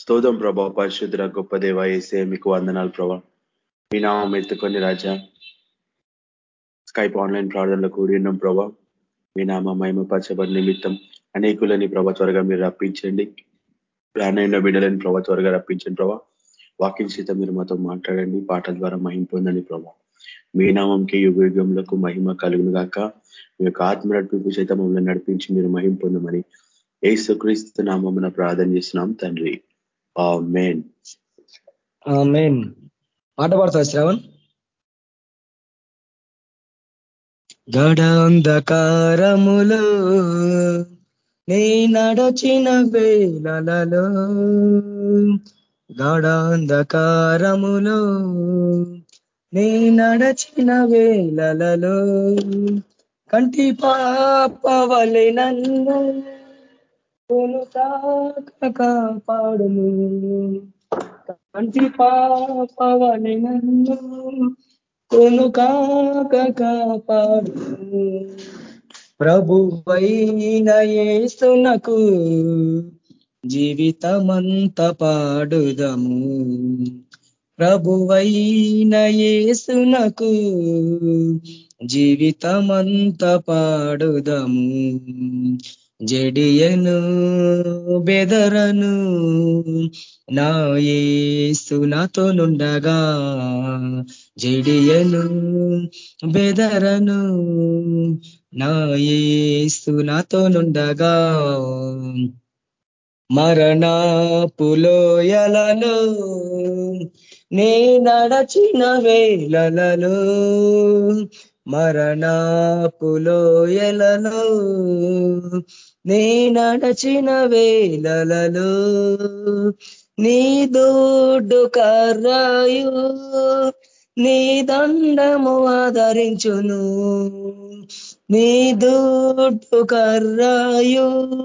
స్తోదం ప్రభా పరిశుద్ర గొప్ప దేవ ఏసే మీకు వందనాలు ప్రభా. మీ నామం ఎత్తుకొని రాజా. స్కైప్ ఆన్లైన్ ప్రార్థనలో కూడి ఉన్నాం ప్రభా. మీ నామ మహిమపరచబడి నిమిత్తం అనేకులని ప్రభా త్వరగా మీరు రప్పించండి. ప్రాణైన బిడ్డలని ప్రభా త్వరగా రప్పించండి ప్రభా. వాకింగ్ సీత మీరు మాతో మాట్లాడండి పాటల ద్వారా మహిమ పొందండి ప్రభా. మీ నామంకి యుగ యుగంలో మహిమ కలుగును గాక. మీ యొక్క ఆత్మ నడిపింపు చేత మమ్మల్ని నడిపించి మీరు మహిం పొందమని ఏసుక్రీస్తు నామమున ప్రార్థన చేస్తున్నాం తండ్రి. మెయిన్ పాట పాడతా శ్రవణ్? గడాంధకారములో నీ నడచిన వేలలో గడ గడాంధకారములో నీ నడచిన వేలలో కంటి పాపవలె నన్ను కొను కాపాడును కంటి పాపవని నన్ను కొను కాక కాపాడును ప్రభువైన యేసునకు జీవితమంత పాడుదము. ప్రభువైన యేసునకు జీవితమంత పాడుదము. జడియను బెదరను నా ఏసు నాతో నుండగా. జడియను బెదరను నా ఏసు నాతో నుండగా. మరణపులోయలలో నే నడచిన వేలలో మరణపులోయలలో నీ నడచిన వేలలో నీ దూడ్డు కర్రాయు నీ దండము ఆదరించును. నీ దూడ్డు కర్రాయు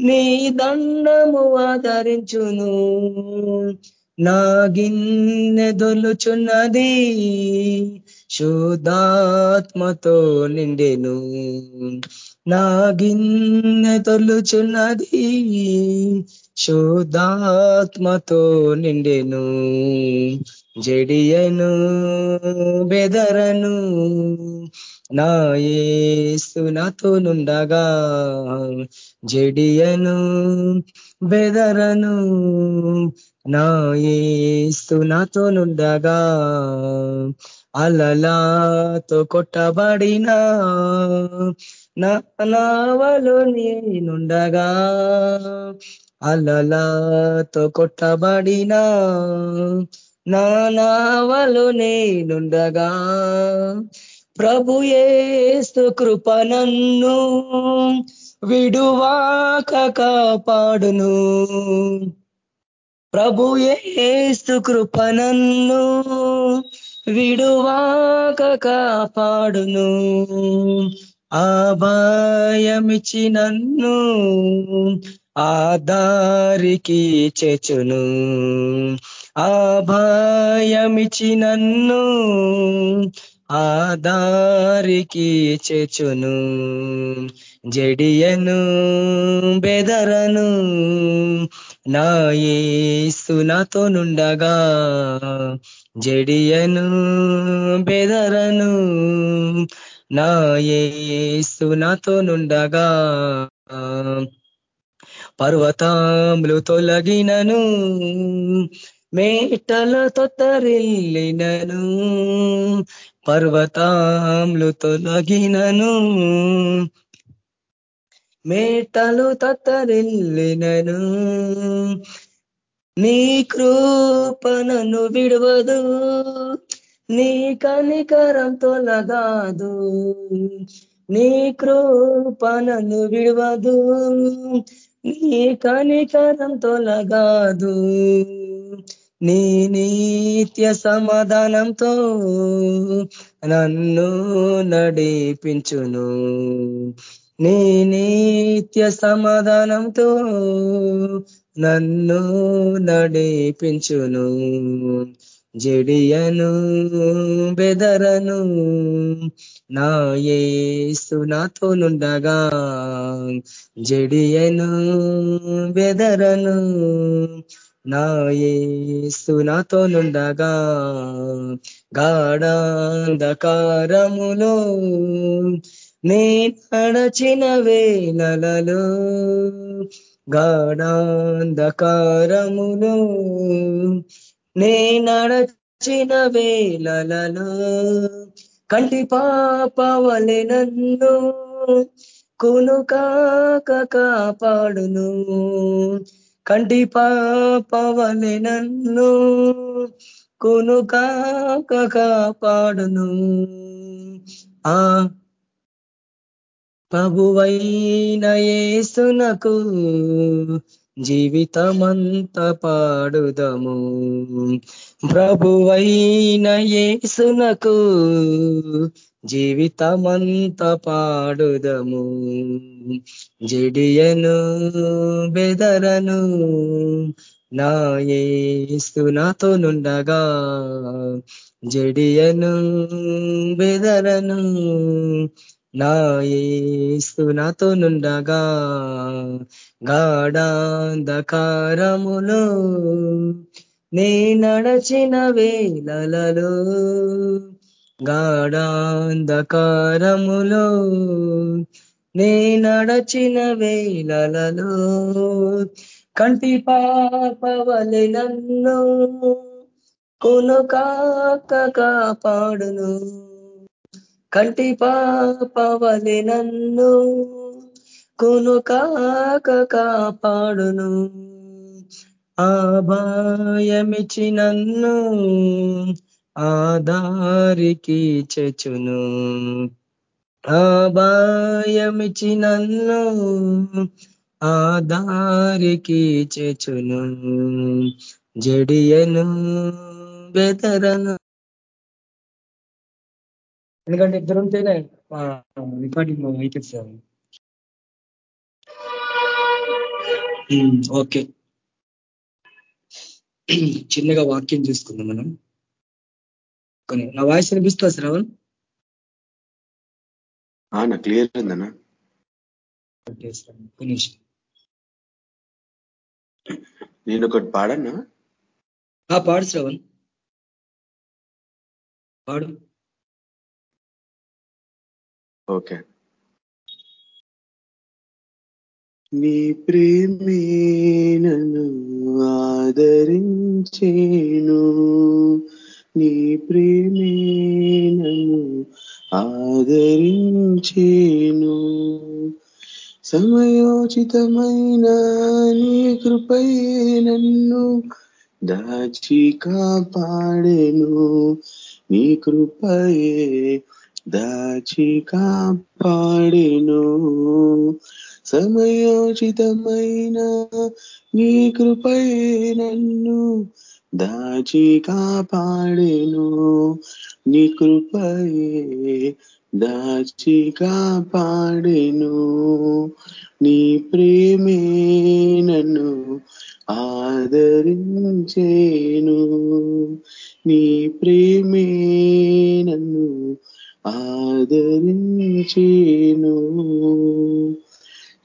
నీ దండము ఆదరించును. నా గిన్నె దొలుచున్నది శుద్ధాత్మతో నిండెను. నా గిన్నె తొలుచున్నది శుద్ధాత్మతో నిండెను జడియను బెదరను. నా ఏసునతో నుండగా జడియను బెదరను. నా ఏసు నుండగా అలలాతో కొట్టబడినా నావలో నేనుండగా అలలాతో కొట్టబడిన నా నావలు నేనుండగా ప్రభు ఏస్తు కృపనన్ను విడువాక కాపాడును. ప్రభు ఏస్తు కృపనన్ను విడువాక కాపాడును. ఆభాయమిచి నన్ను ఆదారికి చెచును. ఆభాయమిచి నన్ను ఆదారికి చెచును. జడియను బెదరను నాయసునతో నుండగా. జడియను బెదరను నా ఏసు నాతో నుండగా. పర్వతాములు తొలగినను మేటలతో తరిల్లినను పర్వతాములు తొలగినను మేటలు తత్తరిల్లినను. నీ కృపణను విడవదు. నీ కనికరం తొలగాదు నీ కృపణను విడవదు నీ కనికరం తొలగాదు నీ నిత్య సమాధానంతో నన్ను నడిపించును. నీ నిత్య సమాధానంతో నన్ను నడిపించును. జడియను బెదరను నా ఏసు నాతో నుండగా. జడియను బెదరను నా ఏసు నాతో నుండగా. గాఢాంధకారములో నే నడచిన వేలలో గాఢాంధకారములో నే నడచిన వేలలో కంటి పాపవలె నన్ను కునుకాక కాపాడును. కంటి పాపవలె నన్ను కునుకాక కాపాడును. ఆ ప్రభువైన ఏసునకు జీవితమంత పాడుదము. ప్రభువైన యేసునకు జీవితమంత పాడుదము. జడియను బెదరను నా నాతో నుండగా. జడియను బెదరను నా ఏసు నాతో నుండగా గాఢాంధకారములో నే నడచిన వేలలో గాఢాంధకారములో నే నడచిన వేలలో కంటి పాపవలి నన్ను కొనుకాక కాపాడును కంటి పాపవలి నన్ను కొనుకాక కాపాడును. ఆభాయమిచి నన్ను ఆధారికి చెచును ఆభాయమిచి నన్ను ఆధారికి చెచును జడియను బెదరను ఎందుకంటే ఇద్దరు ఉంటేనే రికార్డింగ్ అవుతుంది సార్ ఓకే చిన్నగా వాక్యం చూసుకుందాం మనం. కొన్ని నా వాయిస్ వినిపిస్తా శ్రవణ్ నా క్లియర్ ఉందన్నా. నేను ఒకటి పాడన్నా? పాడు శ్రవణ్ పాడు. ఓకే. నీ ప్రేమే నన్ను ఆదరించేను. నీ ప్రేమే నన్ను ఆదరించేను. సమయోచితమైన నీ కృపయే నన్ను దాచి కాపాడేను. నీ కృపయే దాచి కాపాడెను సమయోచితమైన నీ కృపై నన్ను దాచి కాపాడెను నీ కృపయే దాచి కాపాడెను నీ ప్రేమే నన్ను ఆదరించేను. నీ ప్రేమే నన్ను ఆదరించేను.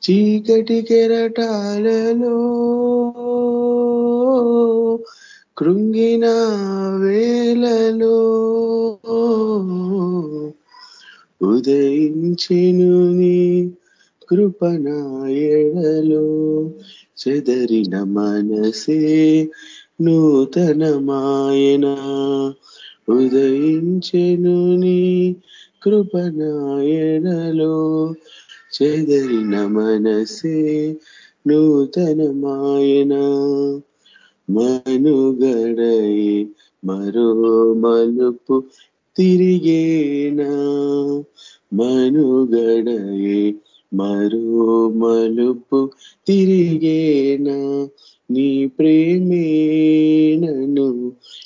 చీకటి కెరటాలలో కృంగిన వేలలో ఉదయించెను నీ కృపణాయడలో చెదరిన మనసే నూతనమాయన. ఉదయించెను నీ కృపణాయనలో చెదరిన మనసే నూతనమాయన. మనుగడై మరో మలుపు తిరిగేనా? మనుగడై మరో మలుపు తిరిగేనా? నీ ప్రేమేనను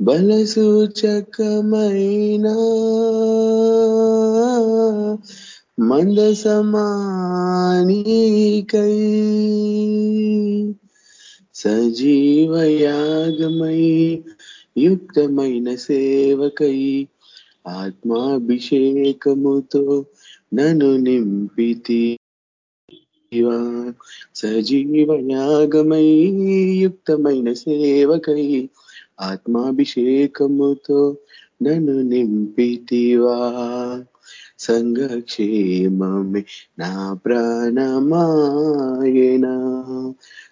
బలసూచకమైన మందసమానికై సజీవయాగమై యుక్తమైన సేవకై ఆత్మాభిషేకముతో నను నింపితి సజీవయాగమై యుక్తమైన సేవకై ఆత్మాభిషేకముతో నన్ను నింపితివా సంఘక్షేమమే నా ప్రాణమాయనా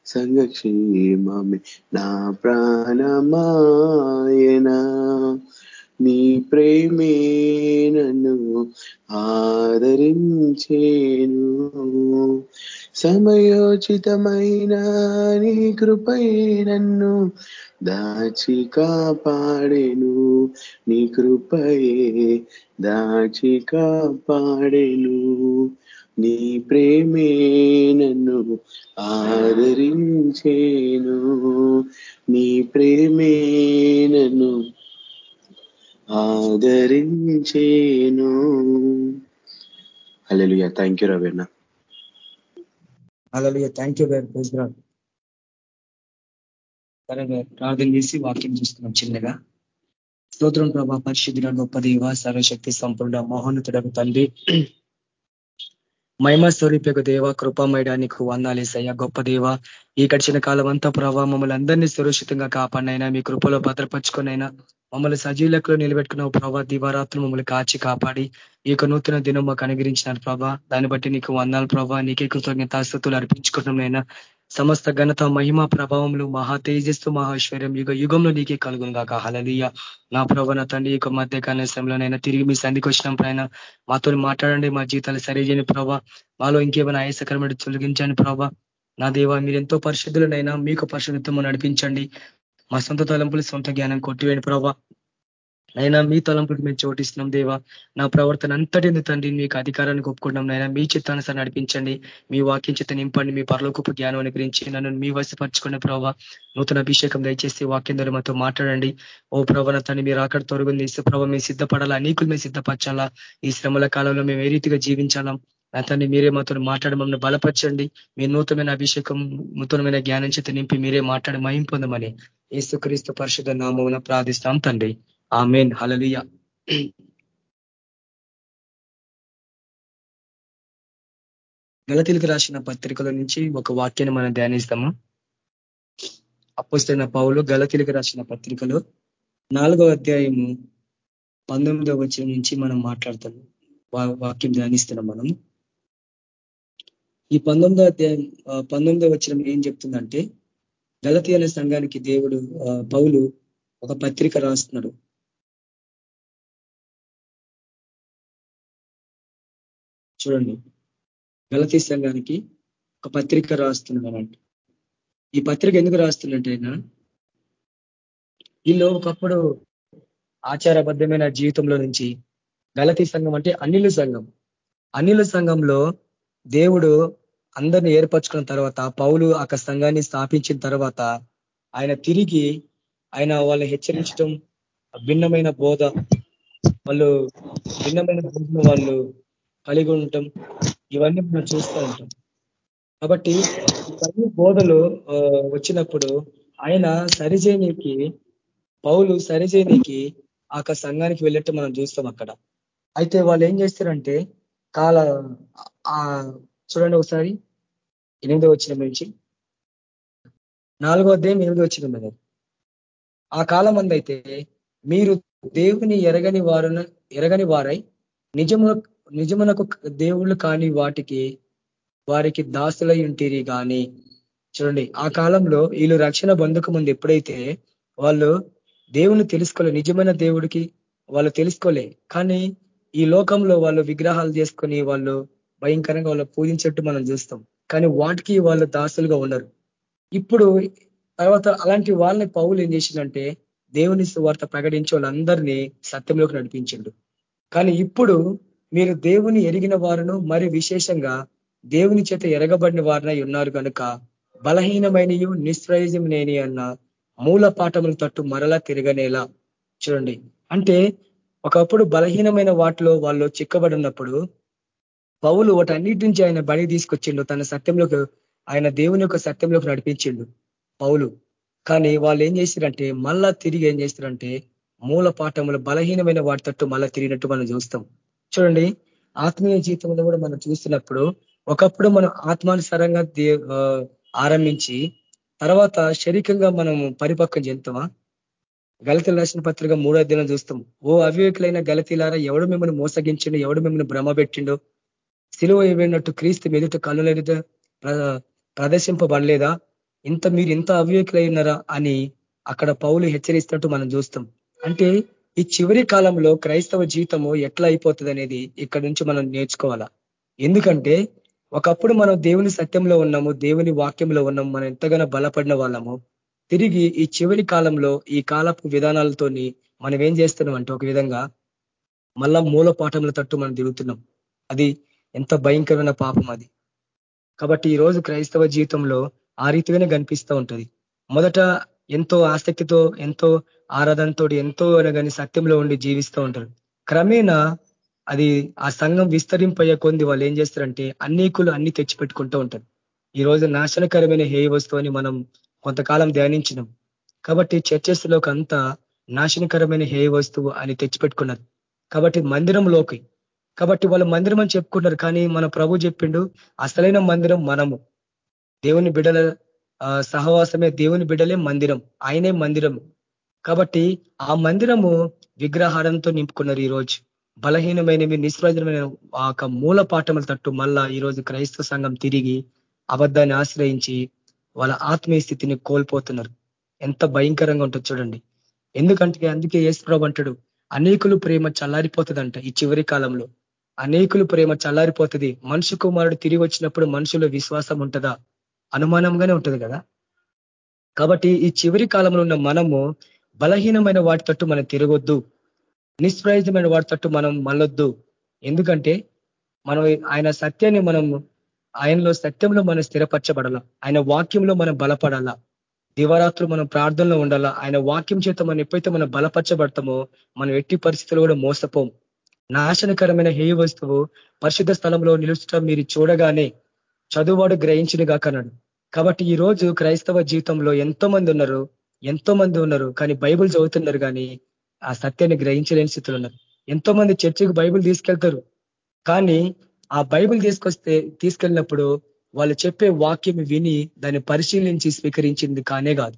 సంఘక్షేమమే నా ప్రాణమాయనా నీ ప్రేమే నన్ను ఆదరించేను. సమయోచితమైన నీ కృపయే నన్ను దాచి కాపాడేను. నీ కృపయే దాచి కాపాడేను. నీ ప్రేమే నన్ను ఆదరించేను. నీ ప్రేమే నన్ను ఆదరించేను. అల్లెలుయ థ్యాంక్ యూ రవీణ అలా థ్యాంక్ యూ వెరీ సరే ప్రార్థన చేసి వాక్యం చూస్తున్నాం చిన్నగా. స్తోత్రం ప్రభా పరిశుద్ధుడ గొప్ప దేవ సర్వశక్తి సంపూర్ణ మహోన్నతుడకు తండ్రి. మహిమ స్వరూపకు దేవ కృపామయడానికి వందాలేసయ్యా గొప్ప దేవ ఈ గడిచిన కాలం అంతా ప్రభావ మమ్మల్ని అందరినీ సురక్షితంగా కాపాడినైనా మీ కృపలో భద్రపరుచుకునైనా మమ్మల్ని సజీవులకు నిలబెట్టుకున్న ప్రభా. దివారాత్రులు మమ్మల్ని కాచి కాపాడి ఈ యొక్క నూతన దినం మాకు అనుగ్రహించినారు ప్రభా. దాన్ని బట్టి నీకు వందాలు ప్రభా. నీకే కృతజ్ఞతాస్తుతులు అర్పించుకుంటున్నాయినా సమస్త ఘనత మహిమ ప్రభావములు మహా తేజస్సు మహేశ్వర్యం యుగ యుగంలో నీకే కలుగును కాక హలలీయ నా ప్రభ నా తండ్రి యొక్క మధ్య సమయంలోనైనా తిరిగి మీ సంధికి వచ్చిన పైన మాతో మాట్లాడండి మా జీవితాలు సరిచేయని ప్రభా. మాలో ఇంకేమైనా ఆయాసకరమైన తొలగించండి ప్రభా. నా దేవ మీరు ఎంతో పరిశుద్ధులనైనా మీకు పరిశుద్ధత్వం నడిపించండి. మా సొంత తలంపులు సొంత జ్ఞానం కొట్టివేయండి ప్రభా. అయినా మీ తలంపులకు మేము చోటిస్తున్నాం దేవా. నా ప్రవర్తన అంతటిని తండ్రి. మీకు అధికారాన్ని ఒప్పుకుంటాం నైనా. మీ చిత్తానుసారి నడిపించండి. మీ వాక్యం చిత్త నింపండి. మీ పరలోకపు జ్ఞానం అనుగ్రహించి నన్ను మీ వశపరచుకునే ప్రభావ నూతన అభిషేకం దయచేసి వాక్యం ద్వారా మాతో మాట్లాడండి. ఓ ప్రభన తను మీరు అక్కడ తొరుగుంది. ఇసు ప్రభావ మేము సిద్ధపడాలా? అనేకులు మేము సిద్ధపరచాలా? ఈ శ్రమల కాలంలో మేము ఏ రీతిగా జీవించాలా? అతన్ని మీరే మాతో మాట్లాడి మమ్మల్ని బలపరచండి. మీ నూతనమైన అభిషేకం నూతనమైన జ్ఞానం చేత నింపి మీరే మాట్లాడి మహిం పొందమని ఏసుక్రీస్తు పరిషత్ నామమున ప్రార్థిస్తాం తండ్రి. ఆమెన్ హలలియ గలతీలకు రాసిన పత్రికల నుంచి ఒక వాక్యాన్ని మనం ధ్యానిస్తాము. అప్పుస్తున్న పౌలు గలతీలకు రాసిన పత్రికలు నాలుగో అధ్యాయము పంతొమ్మిదో వచ్చిన నుంచి మనం మాట్లాడతాము వాక్యం ధ్యానిస్తున్నాం మనం ఈ పంతొమ్మిదో అధ్యాయం పంతొమ్మిదో వచ్చిన ఏం చెప్తుందంటే గలతీ అనే సంఘానికి దేవుడు పౌలు ఒక పత్రిక రాస్తున్నాడు. చూడండి. గలతీ సంఘానికి ఒక పత్రిక రాస్తున్నాడు ఈ పత్రిక ఎందుకు రాస్తున్నట్టు అయినా వీళ్ళు ఒకప్పుడు ఆచారబద్ధమైన జీవితంలో నుంచి గలతీ సంఘం అంటే అనిలు సంఘం. అనిల సంఘంలో దేవుడు అందరిని ఏర్పరచుకున్న తర్వాత పౌలు ఆ సంఘాన్ని స్థాపించిన తర్వాత ఆయన తిరిగి ఆయన వాళ్ళని హెచ్చరించడం భిన్నమైన బోధ వాళ్ళు భిన్నమైన బోధన వాళ్ళు కలిగి ఉండటం ఇవన్నీ మనం చూస్తూ ఉంటాం. కాబట్టి ఇవన్నీ బోధలు వచ్చినప్పుడు ఆయన సరిచేనికి పౌలు సరిచేనికి ఆ సంఘానికి వెళ్ళట్టు మనం చూస్తాం అక్కడ. అయితే వాళ్ళు ఏం చేస్తారంటే కాల చూడండి ఒకసారి. ఎనిమిదో వచ్చిన నుంచి. నాలుగో అధ్యాయం ఎనిమిదో వచ్చిన మీద ఆ కాలం మందైతే మీరు దేవుని ఎరగని వారు ఎరగని వారై నిజము నిజమునకు దేవుళ్ళు కాని వాటికి వారికి దాసులై ఉంటిరి కానీ చూడండి ఆ కాలంలో వీళ్ళు రక్షణ బంధుకు ముందు ఎప్పుడైతే వాళ్ళు దేవుని తెలుసుకోలే నిజమైన దేవుడికి వాళ్ళు తెలుసుకోలే కానీ ఈ లోకంలో వాళ్ళు విగ్రహాలు చేసుకొని వాళ్ళు భయంకరంగా వాళ్ళు పూజించేట్టు మనం చూస్తాం. కానీ వాటికి వాళ్ళు దాసులుగా ఉన్నారు ఇప్పుడు తర్వాత అలాంటి వాళ్ళని పౌలు ఏం చేసిందంటే దేవుని వార్త ప్రకటించి వాళ్ళందరినీ సత్యంలోకి నడిపించిండు. కానీ ఇప్పుడు మీరు దేవుని ఎరిగిన వారును మరి విశేషంగా దేవుని చేత ఎరగబడిన వారినై ఉన్నారు కనుక బలహీనమైనయు నిష్ప్రయోజనమేని అన్న మూల పాఠముల తట్టు మరలా తిరగనేలా. చూడండి. అంటే ఒకప్పుడు బలహీనమైన వాటిలో వాళ్ళు చిక్కబడినప్పుడు పౌలు వాటన్నిటి నుంచి ఆయన బడి తీసుకొచ్చిండు తన సత్యంలోకి ఆయన దేవుని యొక్క సత్యంలోకి నడిపించిండు పౌలు. కానీ వాళ్ళు ఏం చేస్తారంటే మళ్ళా తిరిగి ఏం చేస్తారంటే మూల పాఠములు బలహీనమైన వాటి తట్టు మళ్ళా తిరిగినట్టు మనం చూస్తాం. చూడండి ఆత్మీయ జీవితంలో కూడా మనం చూస్తున్నప్పుడు ఒకప్పుడు మనం ఆత్మానుసారంగా ఆరంభించి తర్వాత శరీరంగా మనం పరిపక్వం చెందుతామా? గలతీల రాసిన పత్రిక మూడో దినం చూస్తాం ఓ అవివేకులైన గలతీలారా ఎవడు మిమ్మల్ని మోసగించిండో ఎవడు మిమ్మల్ని భ్రమ పెట్టిండో? సిలువ ఇవ్వనట్టు క్రీస్తు మెదుట కళ్ళులేదా ప్రదర్శింపబడలేదా? ఇంత మీరు ఇంత అవివేకులైనారా అని అక్కడ పౌలు హెచ్చరిస్తున్నట్టు మనం చూస్తాం. అంటే ఈ చివరి కాలంలో క్రైస్తవ జీవితము ఎట్లా అయిపోతుంది అనేది ఇక్కడ నుంచి మనం నేర్చుకోవాలా? ఎందుకంటే ఒకప్పుడు మనం దేవుని సత్యంలో ఉన్నాము దేవుని వాక్యంలో ఉన్నాము మనం ఎంతగానో బలపడిన వాళ్ళము. తిరిగి ఈ చివరి కాలంలో ఈ కాలపు విధానాలతోని మనం ఏం చేస్తున్నాం అంటే ఒక విధంగా మళ్ళా మూల పాఠముల తట్టు మనం తిరుగుతున్నాం. అది ఎంత భయంకరమైన పాపం అది. కాబట్టి ఈ రోజు క్రైస్తవ జీవితంలో ఆ రీతిగానే కనిపిస్తూ ఉంటుంది. మొదట ఎంతో ఆసక్తితో ఎంతో ఆరాధనతో ఎంతో కానీ సత్యంలో ఉండి జీవిస్తూ ఉంటారు క్రమేణా అది ఆ సంఘం విస్తరింపయ్యే కొంది వాళ్ళు ఏం చేస్తారంటే అన్నికులు అన్ని తెచ్చిపెట్టుకుంటూ ఉంటారు. ఈ రోజు నాశనకరమైన హేయ వస్తువు అని మనం కొంతకాలం ధ్యానించినాం. కాబట్టి చర్చస్లోకి అంతా నాశనకరమైన హేయ వస్తువు అని తెచ్చిపెట్టుకున్నారు. కాబట్టి మందిరంలోకి కాబట్టి వాళ్ళు మందిరం అని చెప్పుకుంటారు కానీ మన ప్రభు చెప్పిండు అసలైన మందిరం మనము. దేవుని బిడల సహవాసమే దేవుని బిడలే మందిరం. ఆయనే మందిరం కాబట్టి ఆ మందిరము విగ్రహారంతో నింపుకున్నారు ఈరోజు. బలహీనమైనవి నిస్ప్రయోజనమైన ఆ మూల పాఠముల తట్టు మళ్ళా ఈరోజు క్రైస్తవ సంఘం తిరిగి అబద్ధాన్ని ఆశ్రయించి వాళ్ళ ఆత్మీయ స్థితిని కోల్పోతున్నారు. ఎంత భయంకరంగా ఉంటుంది చూడండి. ఎందుకంటే అందుకే యేసుప్రభు అంటాడు అనేకులు ప్రేమ చల్లారిపోతుందంట ఈ చివరి కాలంలో. అనేకులు ప్రేమ చల్లారిపోతుంది. మనుషు కుమారుడు తిరిగి వచ్చినప్పుడు మనుషుల విశ్వాసం ఉంటుందా? అనుమానంగానే ఉంటుంది కదా? కాబట్టి ఈ చివరి కాలంలో ఉన్న మనము బలహీనమైన వాటి తట్టు మనం తిరగొద్దు. నిష్ప్రయోజనమైన వాటి తట్టు మనం మళ్ళొద్దు. ఎందుకంటే మనం ఆయన సత్యాన్ని మనం ఆయనలో సత్యంలో మనం స్థిరపరచబడాల. ఆయన వాక్యంలో మనం బలపడాలా. దివరాత్రులు మనం ప్రార్థనలో ఉండాలా. ఆయన వాక్యం చేత మనం ఎప్పుడైతే మనం బలపరచబడతామో మనం ఎట్టి పరిస్థితులు కూడా మోసపోం. నాశనకరమైన హేయ వస్తువు పరిశుద్ధ స్థలంలో నిలుచడం మీరు చూడగానే చదువువాడు గ్రహించిన కాకన్నాడు కాబట్టి ఈ రోజు క్రైస్తవ జీవితంలో ఎంతో మంది ఉన్నారు. ఎంతో మంది ఉన్నారు కానీ బైబుల్ చదువుతున్నారు కానీ ఆ సత్యాన్ని గ్రహించలేని స్థితిలో ఉన్నారు. ఎంతో మంది చర్చికి బైబుల్ తీసుకెళ్తారు కానీ ఆ బైబుల్ తీసుకొస్తే తీసుకెళ్ళినప్పుడు వాళ్ళు చెప్పే వాక్యం విని దాన్ని పరిశీలించి స్వీకరించింది కానే కాదు.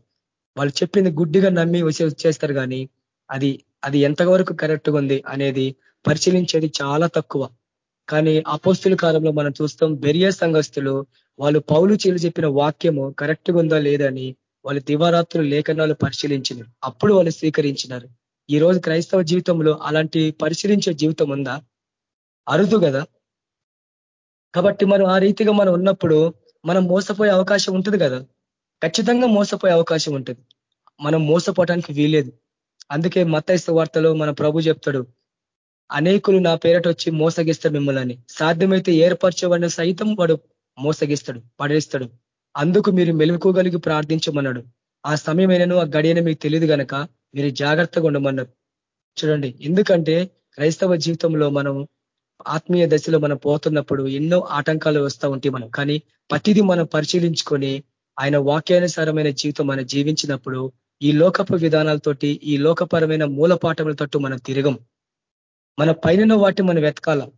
వాళ్ళు చెప్పింది గుడ్డిగా నమ్మి వచ్చేస్తారు కానీ అది అది ఎంతవరకు కరెక్ట్గా ఉంది అనేది పరిశీలించేది చాలా తక్కువ. కానీ అపోస్తుల కాలంలో మనం చూస్తాం బెరియా సంఘస్థులు వాళ్ళు పౌలు చీలు చెప్పిన వాక్యము కరెక్ట్గా ఉందా లేదని వాళ్ళు దివారాత్రులు లేఖనాలు పరిశీలించినారు. అప్పుడు వాళ్ళు స్వీకరించినారు. ఈ రోజు క్రైస్తవ జీవితంలో అలాంటి పరిశీలించే జీవితం ఉందా? అరుదు కదా. కాబట్టి మనం ఆ రీతిగా మనం ఉన్నప్పుడు మనం మోసపోయే అవకాశం ఉంటుంది కదా. ఖచ్చితంగా మోసపోయే అవకాశం ఉంటుంది. మనం మోసపోవటానికి వీలేదు అందుకే మత్తైస్త వార్తలో మన ప్రభు చెప్తాడు అనేకులు నా పేరట వచ్చి మోసగిస్తాడు మిమ్మల్ని. సాధ్యమైతే ఏర్పరచేవాడిని సైతం వాడు మోసగిస్తాడు పడేస్తాడు. అందుకు మీరు మెలుకోగలిగి ప్రార్థించమన్నాడు. ఆ సమయమైనను ఆ గడియన మీకు తెలియదు కనుక మీరు జాగ్రత్తగా ఉండమన్నారు. చూడండి ఎందుకంటే క్రైస్తవ జీవితంలో మనం ఆత్మీయ దశలో మనం పోతున్నప్పుడు ఎన్నో ఆటంకాలు వస్తూ ఉంటాయి మనం కానీ ప్రతిదీ మనం పరిశీలించుకొని ఆయన వాక్యానుసారమైన జీవితం మనం జీవించినప్పుడు ఈ లోకపు విధానాలతోటి ఈ లోకపరమైన మూలపాఠములతోటి మనం తిరగం. మన పైన వాటి మనం వెతకాల.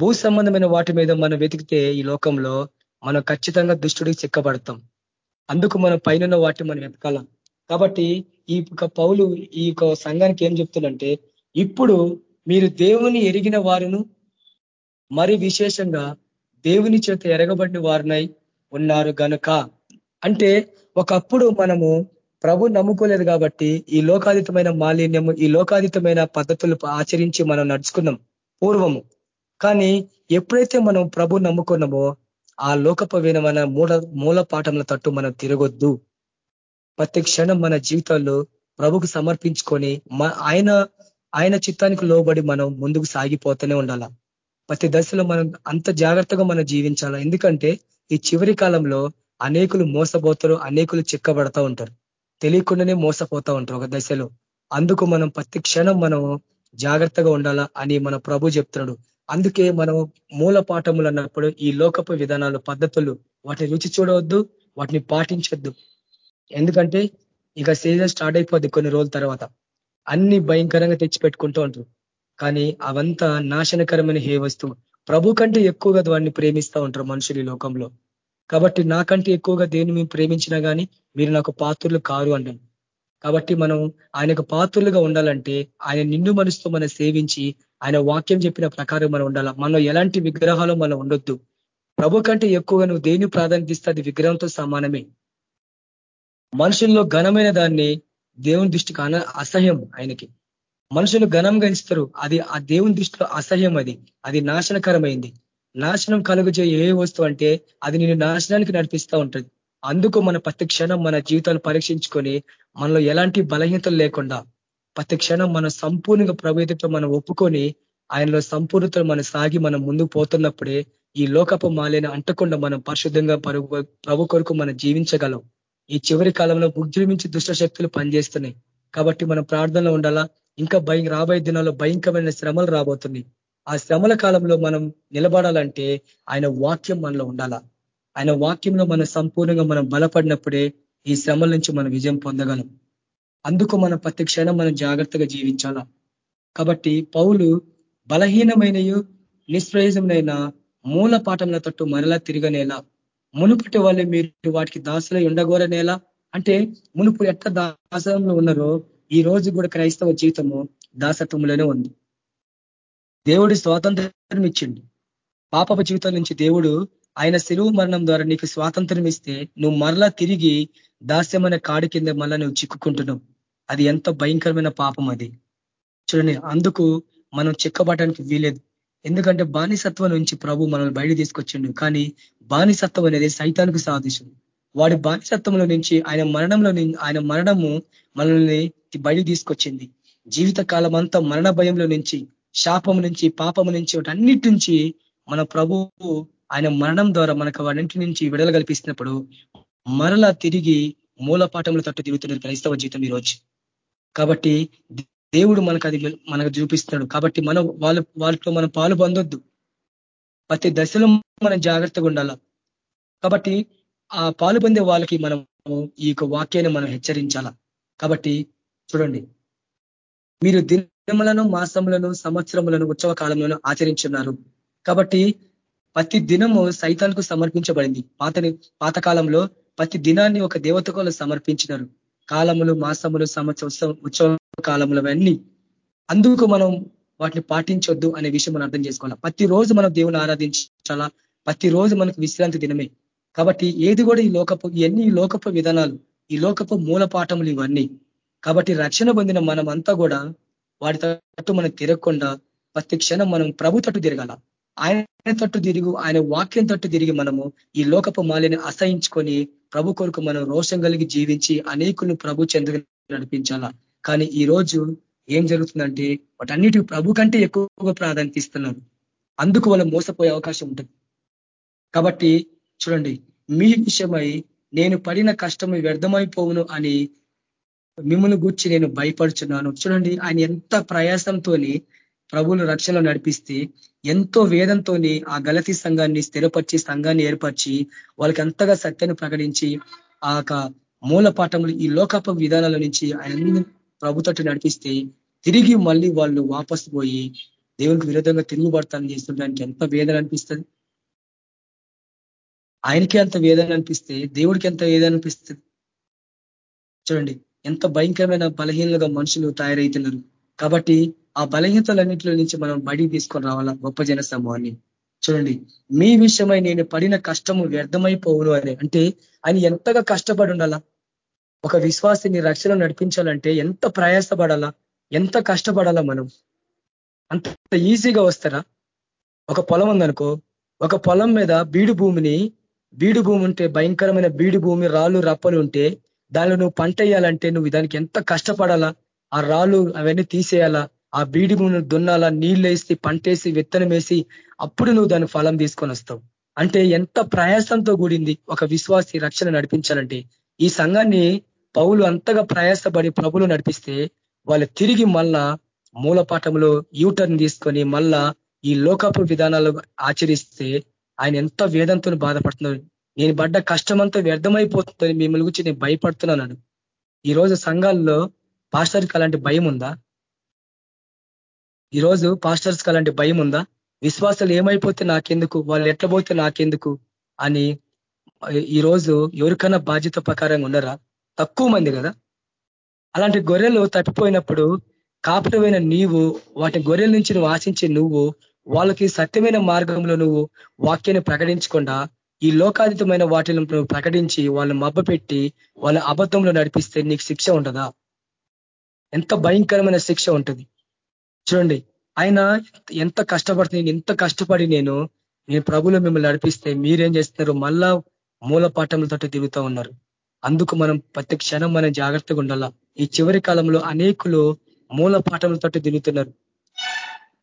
భూ సంబంధమైన వాటి మీద మనం వెతికితే ఈ లోకంలో మనం ఖచ్చితంగా దుష్టుడికి చిక్కబడతాం అందుకు మనం పైన వాటిని మనం వెతకాల. కాబట్టి ఈ పౌలు ఈ సంఘానికి ఏం చెప్తుందంటే ఇప్పుడు మీరు దేవుని ఎరిగిన వారును మరి విశేషంగా దేవుని చేత ఎరగబడిన వారినై ఉన్నారు గనుక. అంటే ఒకప్పుడు మనము ప్రభు నమ్ముకోలేదు కాబట్టి ఈ లోకాతీతమైన మాలిన్యము ఈ లోకాతీతమైన పద్ధతులు ఆచరించి మనం నడుచుకున్నాం పూర్వము. కానీ ఎప్పుడైతే మనం ప్రభు నమ్ముకున్నామో ఆ లోకపవీనమైన మూల మూల పాఠంలో తట్టు మనం తిరగొద్దు. ప్రతి క్షణం మన జీవితాల్లో ప్రభుకు సమర్పించుకొని ఆయన ఆయన చిత్తానికి లోబడి మనం ముందుకు సాగిపోతూనే ఉండాల. ప్రతి దశలో మనం అంత జాగ్రత్తగా మనం జీవించాల. ఎందుకంటే ఈ చివరి కాలంలో అనేకులు మోసపోతారు అనేకులు చిక్కబడతా ఉంటారు. తెలియకుండానే మోసపోతా ఉంటారు ఒక దశలో. అందుకు మనం ప్రతి క్షణం మనం జాగ్రత్తగా ఉండాలా అని మన ప్రభు చెప్తున్నాడు. అందుకే మనం మూల పాఠములు అన్నప్పుడు ఈ లోకపు విధానాలు పద్ధతులు వాటిని రుచి చూడవద్దు వాటిని పాటించొద్దు. ఎందుకంటే ఇక సీజన్ స్టార్ట్ అయిపోద్ది కొన్ని రోజుల తర్వాత. అన్ని భయంకరంగా తెచ్చిపెట్టుకుంటూ ఉంటారు. కానీ అవంతా నాశనకరమైన హే వస్తువు? ప్రభు కంటే ఎక్కువగా వాడిని ప్రేమిస్తూ ఉంటారు మనుషులు ఈ లోకంలో. కాబట్టి నాకంటే ఎక్కువగా దేన్ని మేము ప్రేమించినా కానీ మీరు నాకు పాత్రలు కారు అంటాను కాబట్టి మనం ఆయనకు పాత్రలుగా ఉండాలంటే ఆయన నిండు మనసుతో మనం సేవించి ఆయన వాక్యం చెప్పిన ప్రకారం మనం ఉండాలి? మనం ఎలాంటి విగ్రహాలు మనం ఉండొద్దు. ప్రభు కంటే ఎక్కువగా నువ్వు దేని ప్రాధాన్యత ఇస్తే అది విగ్రహంతో సమానమే. మనుషుల్లో ఘనమైన దాన్ని దేవుని దృష్టికి అన అసహ్యం ఆయనకి. మనుషులు ఘనంగా ఇస్తారు. అది ఆ దేవుని దృష్టిలో అసహ్యం అది. అది నాశనకరమైంది. నాశనం కలుగుచే ఏ వస్తువు అంటే అది నేను నాశనానికి నడిపిస్తూ ఉంటుంది. అందుకు మన ప్రతి క్షణం మన జీవితాలు పరీక్షించుకొని మనలో ఎలాంటి బలహీనతలు లేకుండా ప్రతి క్షణం మన సంపూర్ణంగా ప్రభుత్వంతో మనం ఒప్పుకొని ఆయనలో సంపూర్ణతలు మనం సాగి మనం ముందుకు పోతున్నప్పుడే ఈ లోకపు మాలేని అంటకుండా మనం పరిశుద్ధంగా ప్రభు కొరకు మనం జీవించగలం. ఈ చివరి కాలంలో ఉజ్జీవించి దుష్ట శక్తులు పనిచేస్తున్నాయి. కాబట్టి మనం ప్రార్థనలో ఉండాలా? ఇంకా భయం రాబోయే దినాల్లో భయంకరమైన శ్రమలు రాబోతున్నాయి. ఆ శ్రమల కాలంలో మనం నిలబడాలంటే ఆయన వాక్యం మనలో ఉండాలా? ఆయన వాక్యంలో మనం సంపూర్ణంగా మనం బలపడినప్పుడే ఈ శ్రమల నుంచి మనం విజయం పొందగలం. అందుకు మనం ప్రతి క్షణం మనం జాగ్రత్తగా జీవించాలా? కాబట్టి పౌలు బలహీనమైనయు నిష్ప్రయోజనమైన మూల పాఠంల తట్టు మరలా తిరగనేలా? మునుపటి వాళ్ళే మీరు వాటికి దాసులై ఉండగోరనేలా? అంటే మునుపు ఎట్ట దాసంలో ఉన్నారో ఈ రోజు కూడా క్రైస్తవ జీవితము దాసత్వంలోనే ఉంది. దేవుడి స్వాతంత్రం ఇచ్చిండు. పాపపు జీవితం నుంచి దేవుడు ఆయన శిలువు మరణం ద్వారా నీకు స్వాతంత్రం ఇస్తే నువ్వు మరలా తిరిగి దాస్యమైన కాడి కింద మళ్ళా నువ్వు చిక్కుకుంటున్నావు. అది ఎంత భయంకరమైన పాపం అది. చూడండి అందుకు మనం చిక్కబడటానికి వీలేదు. ఎందుకంటే బానిసత్వం నుంచి ప్రభు మనల్ని బయట తీసుకొచ్చిండు. కానీ బానిసత్వం అనేది సైతానికి సాధించు వాడి బానిసత్వంలో నుంచి ఆయన మరణంలో ఆయన మరణము మనల్ని బయట తీసుకొచ్చింది. జీవిత కాలం అంతా మరణ భయంలో నుంచి శాపం నుంచి పాపం నుంచి అన్నిటి నుంచి మన ప్రభువు ఆయన మరణం ద్వారా మనకు వాడింటి నుంచి విడుదల కల్పిస్తున్నప్పుడు మరలా తిరిగి మూలపాఠములు తట్టు తిరుగుతున్నారు క్రైస్తవ జీవితం ఈరోజు. కాబట్టి దేవుడు మనకు అది మనకు చూపిస్తున్నాడు. కాబట్టి మనం వాళ్ళ వాళ్ళతో మనం పాలు పొందొద్దు. ప్రతి దశలో మనం జాగ్రత్తగా ఉండాల? కాబట్టి ఆ పాలు పొందే వాళ్ళకి మనం ఈ యొక్క వాక్యాన్ని మనం హెచ్చరించాల? కాబట్టి చూడండి. మీరు దినములను మాసములను సంవత్సరములను ఉత్సవ కాలంలో ఆచరించున్నారు. కాబట్టి ప్రతి దినము సైతానికి సమర్పించబడింది. పాతని పాతకాలంలో ప్రతి దినాన్ని ఒక దేవతకు సమర్పించినారు. కాలములు మాసములు సంవత్సరం ఉత్సవ కాలములు అవన్నీ అందుకు మనం వాటిని పాటించొద్దు అనే విషయం మనం అర్థం చేసుకోవాలి? ప్రతిరోజు మనం దేవుని ఆరాధించాలా? ప్రతిరోజు మనకు విశ్రాంతి దినమే. కాబట్టి ఏది కూడా ఈ లోకపు ఇవన్నీ ఈ లోకపు విధానాలు ఈ లోకపు మూల పాఠములు ఇవన్నీ. కాబట్టి రక్షణ పొందిన మనం అంతా కూడా వాటి తట్టు మనం తిరగకుండా ప్రతి క్షణం మనం ప్రభు తట్టు తిరగాల. ఆయన తట్టు తిరిగి ఆయన వాక్యం తట్టు తిరిగి మనము ఈ లోకపు మాలిని అసహించుకొని ప్రభు కొరకు మనం రోషం కలిగి జీవించి అనేకులను ప్రభు చెందుకు నడిపించాలా? కానీ ఈ రోజు ఏం జరుగుతుందంటే వాటన్నిటి ప్రభు కంటే ఎక్కువగా ప్రాధాన్యత ఇస్తున్నారు. అందుకు వాళ్ళు మోసపోయే అవకాశం ఉంటుంది. కాబట్టి చూడండి మీ విషయమై నేను పడిన కష్టము వ్యర్థమైపోవును అని మిమ్మల్ని గూర్చి నేను భయపడుచున్నాను. చూడండి ఆయన ఎంత ప్రయాసంతో ప్రభువులు రక్షణలో నడిపిస్తే ఎంతో వేదంతో ఆ గలతీ సంఘాన్ని స్థిరపరిచి సంఘాన్ని ఏర్పరిచి వాళ్ళకి అంతగా సత్యాన్ని ప్రకటించి ఆ మూల పాఠములు ఈ లోకప విధానాల నుంచి ఆయన ప్రభుత్వం నడిపిస్తే తిరిగి మళ్ళీ వాళ్ళు వాపసు పోయి దేవునికి విరోధంగా తిరుగుబడతాను చేస్తుండడానికి ఎంత వేదన అనిపిస్తుంది. ఆయనకి అంత వేదన అనిపిస్తే దేవుడికి ఎంత వేదన అనిపిస్తుంది. చూడండి ఎంత భయంకరమైన బలహీనలుగా మనుషులు తయారవుతున్నారు కాబట్టి ఆ బలహీనతలన్నింటిలో నుంచి మనం బడి తీసుకొని రావాలా గొప్ప జన సమూహాన్ని చూడండి మీ విషయమై నేను పడిన కష్టము వ్యర్థమైపోవును అని. అంటే ఆయన ఎంతగా కష్టపడి ఉండాలా? ఒక విశ్వాసిని రక్షణ నడిపించాలంటే ఎంత ప్రయాసపడాలా? ఎంత కష్టపడాలా మనం? అంత ఈజీగా వస్తారా? ఒక పొలం ఉందనుకో ఒక పొలం మీద బీడు భూమిని బీడు భూమి ఉంటే భయంకరమైన బీడు భూమి రాళ్ళు రప్పలు ఉంటే దానిలో నువ్వు పంట వేయాలంటే నువ్వు దానికి ఎంత కష్టపడాలా? ఆ రాళ్ళు అవన్నీ తీసేయాలా? ఆ బీడి భూమిని దున్నాలా? నీళ్ళేసి పంటేసి విత్తనం వేసి అప్పుడు నువ్వు దాని ఫలం తీసుకొని వస్తావు. అంటే ఎంత ప్రయాసంతో కూడింది ఒక విశ్వాసి రక్షణ నడిపించాలంటే. ఈ సంఘాన్ని పౌలు అంతగా ప్రయాసపడి ప్రభులు నడిపిస్తే వాళ్ళు తిరిగి మళ్ళా మూలపాఠంలో యూటర్న్ తీసుకొని మళ్ళా ఈ లోకపు విధానాలు ఆచరిస్తే ఆయన ఎంత వేదంతో బాధపడుతున్నాడు. నేను పడ్డ కష్టమంతా వ్యర్థమైపోతుందని మిమ్మల్ని గురించి నేను భయపడుతున్నాను. ఈరోజు సంఘాల్లో పాస్టర్కి అలాంటి భయం ఉందా? ఈరోజు పాస్టర్స్కి అలాంటి భయం ఉందా? విశ్వాసాలు ఏమైపోతే నాకెందుకు? వాళ్ళు ఎట్లా పోతే నాకెందుకు? అని ఈరోజు ఎవరికైనా బాధ్యత ప్రకారంగా ఉండరా తక్కువ మంది కదా? అలాంటి గొర్రెలు తప్పిపోయినప్పుడు కాపుటమైన నీవు వాటి గొర్రెల నుంచి నువ్వు ఆశించే నువ్వు వాళ్ళకి సత్యమైన మార్గంలో నువ్వు వాక్యాన్ని ప్రకటించకుండా ఈ లోకాతీతమైన వాటిని నువ్వు ప్రకటించి వాళ్ళని మబ్బపెట్టి వాళ్ళ అబద్ధంలో నడిపిస్తే నీకు శిక్ష ఉండదా ఎంత భయంకరమైన శిక్ష ఉంటుంది. చూడండి ఆయన ఎంత కష్టపడుతుంది ఎంత కష్టపడి నేను నేను ప్రభులు మిమ్మల్ని నడిపిస్తే మీరేం చేస్తున్నారు? మళ్ళా మూల పాఠములతో తిరుగుతూ ఉన్నారు. అందుకు మనం ప్రతి క్షణం మనం జాగ్రత్తగా ఉండాలా. ఈ చివరి కాలంలో అనేకులు మూల పాఠములతో తిరుగుతున్నారు.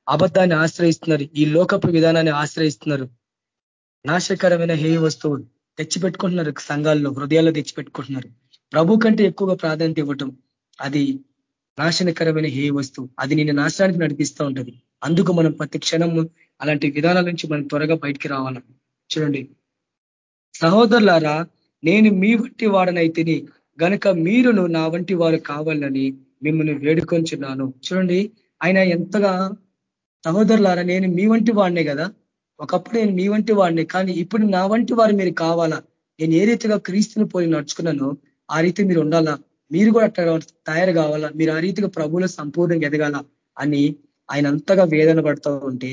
అబద్ధాన్ని ఆశ్రయిస్తున్నారు. ఈ లోకపు విధానాన్ని ఆశ్రయిస్తున్నారు. నాశకరమైన హే వస్తువులు తెచ్చిపెట్టుకుంటున్నారు. సంఘాల్లో హృదయాల్లో తెచ్చిపెట్టుకుంటున్నారు. ప్రభు కంటే ఎక్కువగా ప్రాధాన్యత ఇవ్వటం అది నాశనకరమైన ఏ వస్తువు? అది నేను నాశనానికి నడిపిస్తూ ఉంటుంది. అందుకు మనం ప్రతి క్షణము అలాంటి విధానాల నుంచి మనం త్వరగా బయటికి రావాలి. చూడండి. సహోదరులారా నేను మీ వంటి వాడనైతిని గనక మీరును నా వంటి వారు కావాలని మిమ్మల్ని వేడుకొంచున్నాను. చూడండి. ఆయన ఎంతగా సహోదరులారా నేను మీ వంటి వాడినే కదా? ఒకప్పుడు నేను మీ వంటి వాడిని కానీ ఇప్పుడు నా వంటి వారు మీరు కావాలా? నేను ఏ రీతిగా క్రీస్తుని పోయి నడుచుకున్నానో ఆ రీతి మీరు ఉండాలా? మీరు కూడా అట్లా తయారు కావాలా? మీరు ఆ రీతిగా ప్రభువులు సంపూర్ణంగా ఎదగాల? అని ఆయన అంతగా వేదన పడుతూ ఉంటే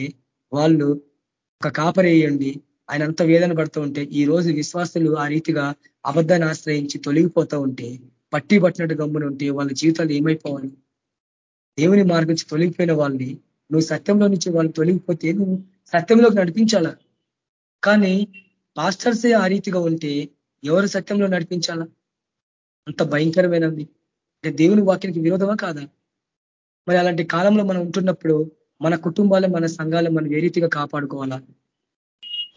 వాళ్ళు ఒక కాపరేయండి ఆయన అంత వేదన పడుతూ ఉంటే ఈ రోజు విశ్వాసులు ఆ రీతిగా అబద్ధాన్ని ఆశ్రయించి తొలగిపోతూ ఉంటే పట్టి పట్టినట్టు గమ్మున ఉంటే వాళ్ళ జీవితాలు ఏమైపోవాలి? దేవుని మార్గం తొలగిపోయిన వాళ్ళని నువ్వు సత్యంలో నుంచి వాళ్ళు తొలగిపోతే నువ్వు సత్యంలోకి నడిపించాలా? కానీ పాస్టర్సే ఆ రీతిగా ఉంటే ఎవరు సత్యంలో నడిపించాలా? అంత భయంకరమైనది. అంటే దేవుని వాక్యానికి విరోధమా కాదా? మరి అలాంటి కాలంలో మనం ఉంటున్నప్పుడు మన కుటుంబాలు మన సంఘాలు మనం ఏ రీతిగా కాపాడుకోవాలా?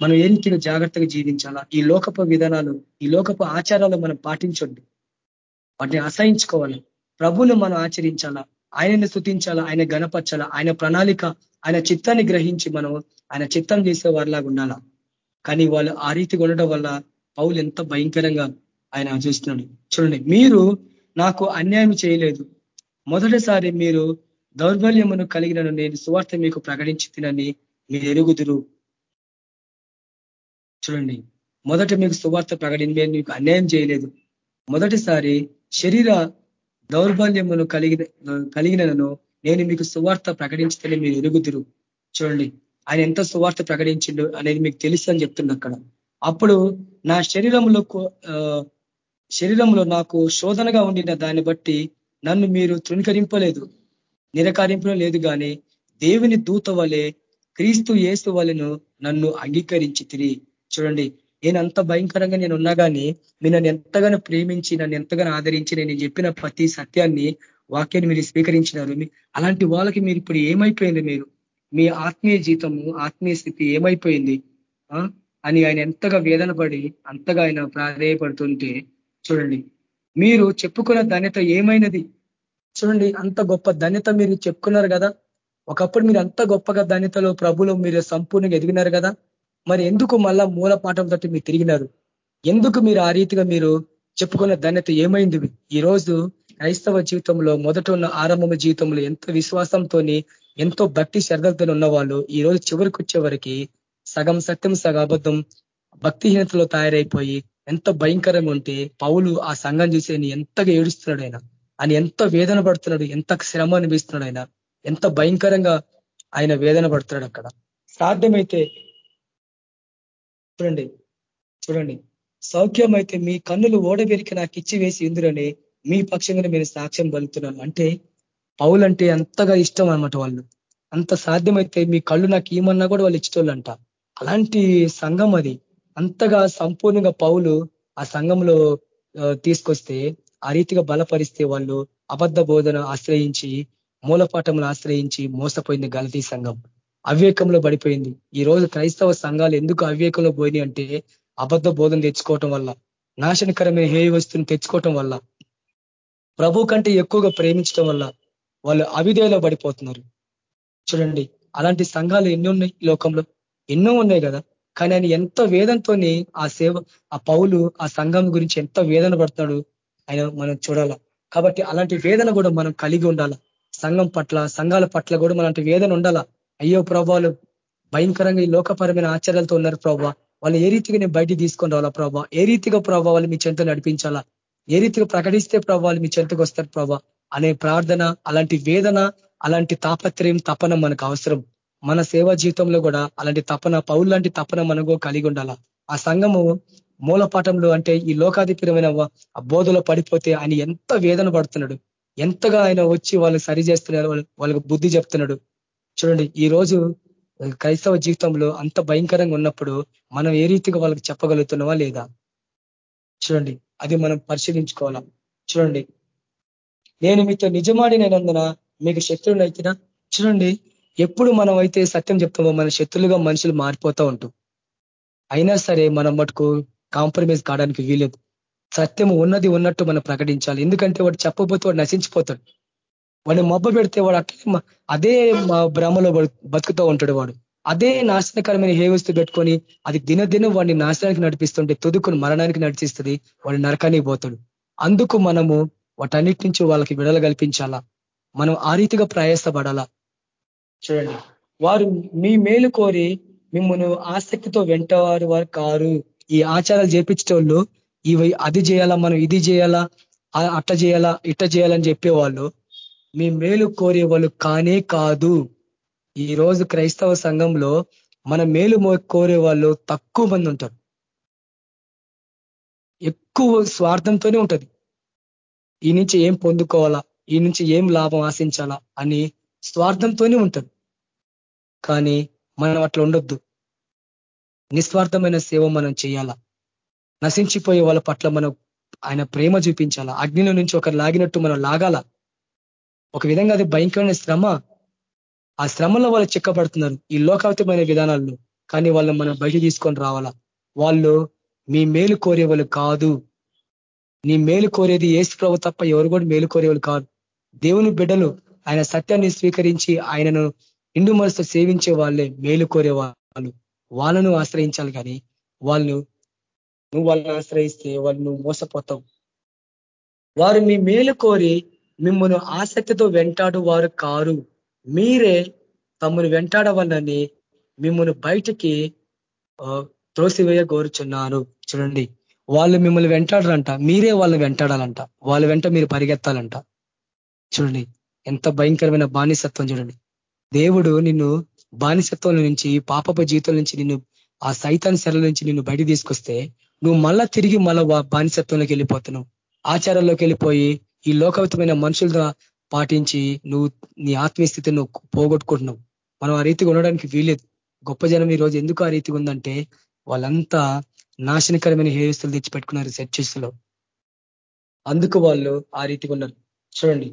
మనం ఏ రీతిగా జాగ్రత్తగా జీవించాలా? ఈ లోకపు విధానాలు ఈ లోకపు ఆచారాలు మనం పాటించొద్దు. వాటిని అసహించుకోవాలి? ప్రభువును మనం ఆచరించాలా? ఆయనని స్థుతించాలా ఆయన గణపరచాలా ఆయన ప్రణాళిక ఆయన చిత్తాన్ని గ్రహించి మనం ఆయన చిత్తం చేసే వారిలాగా ఉండాలా? కానీ వాళ్ళు ఆ రీతిగా ఉండడం వల్ల పౌలు ఎంత భయంకరంగా ఆయన చూస్తున్నాడు. చూడండి మీరు నాకు అన్యాయం చేయలేదు. మొదటిసారి మీరు దౌర్బల్యమును కలిగినను నేను సువార్త మీకు ప్రకటించి తినని మీరు ఎరుగుదురు. చూడండి మొదట మీకు సువార్త ప్రకటించి నేను మీకు అన్యాయం చేయలేదు. మొదటిసారి శరీర దౌర్బల్యమును కలిగిన కలిగినను నేను మీకు సువార్త ప్రకటించితేనే మీరు ఎరుగుదురు. చూడండి ఆయన ఎంత సువార్త ప్రకటించిండు అనేది మీకు తెలుసు అని చెప్తుంది అక్కడ. అప్పుడు నా శరీరంలో శరీరంలో నాకు శోధనగా ఉండిన దాన్ని బట్టి నన్ను మీరు తృణీకరింపలేదు. నిరకారింపడం లేదు కానీ దేవుని దూత వలె క్రీస్తు ఏసు వలెను నన్ను అంగీకరించి తిరిగి చూడండి నేను అంత భయంకరంగా నేను ఉన్నా కానీ మీరు నన్ను ఎంతగానో ప్రేమించి నన్ను ఎంతగానో ఆదరించి నేను చెప్పిన ప్రతి సత్యాన్ని వాక్యాన్ని మీరు స్వీకరించినారు. అలాంటి వాళ్ళకి మీరు ఇప్పుడు ఏమైపోయింది మీరు? మీ ఆత్మీయ జీతము ఆత్మీయ స్థితి ఏమైపోయింది? అని ఆయన ఎంతగా వేదన పడి అంతగా ఆయన ప్రాధేయపడుతుంటే చూడండి. మీరు చెప్పుకున్న ధన్యత ఏమైనది? చూడండి అంత గొప్ప ధన్యత మీరు చెప్పుకున్నారు కదా? ఒకప్పుడు మీరు అంత గొప్పగా ధన్యతలో ప్రభులు మీరు సంపూర్ణంగా ఎదిగినారు కదా? మరి ఎందుకు మళ్ళా మూల పాఠం తోటి మీరు తిరిగినారు? ఎందుకు మీరు ఆ రీతిగా మీరు చెప్పుకున్న ధన్యత ఏమైంది? ఈ రోజు క్రైస్తవ జీవితంలో మొదట ఉన్న ఆరంభమ జీవితంలో ఎంతో విశ్వాసంతో ఎంతో భక్తి శ్రద్ధలతో ఉన్న వాళ్ళు ఈ రోజు చివరికి వచ్చే సగం సత్యం సగ అబద్ధం భక్తిహీనతలో తయారైపోయి ఎంత భయంకరంగా ఉంటే పౌలు ఆ సంఘం చూసి ఎంతగా ఏడుస్తున్నాడు ఆయన? ఆయన ఎంత వేదన పడుతున్నాడు? ఎంత శ్రమ అనిపిస్తున్నాడు ఆయన? ఎంత భయంకరంగా ఆయన వేదన పడుతున్నాడు అక్కడ? సాధ్యమైతే చూడండి చూడండి. సౌఖ్యం అయితే మీ కన్నులు ఓడబెరికి నాకు ఇచ్చి వేసి ఇందురని మీ పక్షంగానే మీరు సాక్ష్యం పలుకుతున్నాను. అంటే పౌలంటే అంతగా ఇష్టం అనమాట వాళ్ళు. అంత సాధ్యమైతే మీ కళ్ళు నాకు ఏమన్నా కూడా వాళ్ళు ఇచ్చేటోళ్ళంట. అలాంటి సంఘం అది. అంతగా సంపూర్ణంగా పౌలు ఆ సంఘంలో తీసుకొస్తే ఆ రీతిగా బలపరిస్తే వాళ్ళు అబద్ధ బోధన ఆశ్రయించి మూలపాఠములు ఆశ్రయించి మోసపోయింది గలతీ సంఘం. అవివేకంలో పడిపోయింది. ఈ రోజు క్రైస్తవ సంఘాలు ఎందుకు అవివేకంలో పోయినాయి అంటే అబద్ధ బోధన తెచ్చుకోవటం వల్ల నాశనకరమైన హేయ వస్తువుని తెచ్చుకోవటం వల్ల ప్రభు కంటే ఎక్కువగా ప్రేమించడం వల్ల వాళ్ళు అవిధేయలో పడిపోతున్నారు. చూడండి అలాంటి సంఘాలు ఎన్ని ఉన్నాయి ఈ లోకంలో? ఎన్నో ఉన్నాయి కదా. కానీ ఆయన ఎంతో వేదంతో ఆ సేవ ఆ పౌలు ఆ సంఘం గురించి ఎంత వేదన పడతాడు ఆయన మనం చూడాల. కాబట్టి అలాంటి వేదన కూడా మనం కలిగి ఉండాల. సంఘం పట్ల సంఘాల పట్ల కూడా మనంటి వేదన ఉండాల. అయ్యో ప్రభావాలు భయంకరంగా ఈ లోకపరమైన ఆచారాలతో ఉన్నారు ప్రభావ వాళ్ళు ఏ రీతిగా నేను బయటికి తీసుకొని రావాలా ప్రభావ ఏ రీతిగా ప్రభావాలు మీ చెంత నడిపించాలా? ఏ రీతిగా ప్రకటిస్తే ప్రభావాలు మీ చెంతకు వస్తారు ప్రభావ అనే ప్రార్థన అలాంటి వేదన అలాంటి తాపత్రయం తపన మనకు అవసరం. మన సేవా జీవితంలో కూడా అలాంటి తపన పౌరు లాంటి తపన మనకు కలిగి ఉండాల? ఆ సంఘము మూలపాఠంలో అంటే ఈ లోకాధిపరమైన బోధలో పడిపోతే ఆయన ఎంత వేదన పడుతున్నాడు. ఎంతగా ఆయన వచ్చి వాళ్ళు సరి చేస్తున్నారు వాళ్ళకి బుద్ధి చెప్తున్నాడు. చూడండి ఈ రోజు క్రైస్తవ జీవితంలో అంత భయంకరంగా ఉన్నప్పుడు మనం ఏ రీతిగా వాళ్ళకి చెప్పగలుగుతున్నావా లేదా? చూడండి అది మనం పరిశీలించుకోవాలా? చూడండి నేను మీతో నిజమాడినందున మీకు శత్రువులు అయితేనా? చూడండి ఎప్పుడు మనం అయితే సత్యం చెప్తామో మన శత్రులుగా మనుషులు మారిపోతూ ఉంటాం. అయినా సరే మనం మటుకు కాంప్రమైజ్ కావడానికి వీలేదు సత్యం ఉన్నది ఉన్నట్టు మనం ప్రకటించాలి. ఎందుకంటే వాడు చెప్పబోతే వాడు నశించిపోతాడు. వాడిని మబ్బ పెడితే వాడు అట్లే అదే భ్రమలో బతుకుతూ ఉంటాడు వాడు. అదే నాశనకరమైన హేవస్తు పెట్టుకొని అది దినదినం వాడిని నాశనానికి నడిపిస్తుంటే తుదుకుని మరణానికి నడిపిస్తుంది వాడి నరకానికి పోతాడు. అందుకు మనము వాటన్నిటి నుంచి వాళ్ళకి విడల కల్పించాలా? మనం ఆ రీతిగా ప్రయాసపడాలా? చూడండి. వారు మీ మేలు కోరి మిమ్మల్ని ఆసక్తితో వెంటవారు వారు కారు. ఈ ఆచారాలు చేపించేటోళ్ళు ఇవి అది చేయాలా మనం ఇది చేయాలా అట్ట చేయాలా ఇట్ట చేయాలని చెప్పేవాళ్ళు మీ మేలు కోరే వాళ్ళు కానే కాదు. ఈ రోజు క్రైస్తవ సంఘంలో మన మేలు కోరే వాళ్ళు తక్కువ మంది ఉంటారు. ఎక్కువ స్వార్థంతోనే ఉంటది. ఈ నుంచి ఏం పొందుకోవాలా ఈ నుంచి ఏం లాభం ఆశించాలా అని స్వార్థంతోనే ఉంటారు కానీ మనం అట్లా ఉండొద్దు. నిస్వార్థమైన సేవ మనం చేయాలా? నశించిపోయే వాళ్ళ పట్ల మనం ఆయన ప్రేమ చూపించాలా? అగ్నిలో నుంచి ఒకరు లాగినట్టు మనం లాగాల? ఒక విధంగా అది భయంకరమైన శ్రమ. ఆ శ్రమలో వాళ్ళు చిక్కబడుతున్నారు ఈ లోకావితమైన విధానాల్లో. కానీ వాళ్ళు మనం బయట తీసుకొని రావాలా? వాళ్ళు మీ మేలు కోరేవాళ్ళు కాదు. నీ మేలు కోరేది ఏసు ప్రభు తప్ప ఎవరు కూడా మేలు కోరేవాళ్ళు కాదు. దేవుని బిడ్డలు ఆయన సత్యాన్ని స్వీకరించి ఆయనను ఇండు మనసుతో సేవించే వాళ్ళే మేలు కోరే వాళ్ళు. వాళ్ళను ఆశ్రయించాలి కానీ వాళ్ళు నువ్వు వాళ్ళని ఆశ్రయిస్తే వాళ్ళు నువ్వు మోసపోతావు. వారు మీ మేలు కోరి మిమ్మల్ని ఆసక్తితో వెంటాడు వారు కారు. మీరే తమను వెంటాడవాలని మిమ్మల్ని బయటికి త్రోసివేయ కోరుచున్నారు చూడండి వాళ్ళు మిమ్మల్ని వెంటాడరంట. మీరే వాళ్ళని వెంటాడాలంట. వాళ్ళ వెంట మీరు పరిగెత్తాలంట. చూడండి ఎంత భయంకరమైన బానిసత్వం చూడండి. దేవుడు నిన్ను బానిసత్వం నుంచి పాపప జీవితం నుంచి నిన్ను ఆ సైతాన్ శరల నుంచి నిన్ను బయట తీసుకొస్తే నువ్వు మళ్ళా తిరిగి మళ్ళా బానిసత్వంలోకి వెళ్ళిపోతున్నావు. ఆచారాల్లోకి వెళ్ళిపోయి ఈ లోకవితమైన మనుషులతో పాటించి నువ్వు నీ ఆత్మీయస్థితిని నువ్వు పోగొట్టుకుంటున్నావు. మనం ఆ రీతిగా ఉండడానికి వీలేదు గొప్ప జనం ఈ రోజు ఎందుకు ఆ రీతిగా ఉందంటే వాళ్ళంతా నాశనకరమైన హేయస్తులు తెచ్చిపెట్టుకున్నారు చర్చిస్లో అందుకు వాళ్ళు ఆ రీతిగా ఉన్నారు. చూడండి.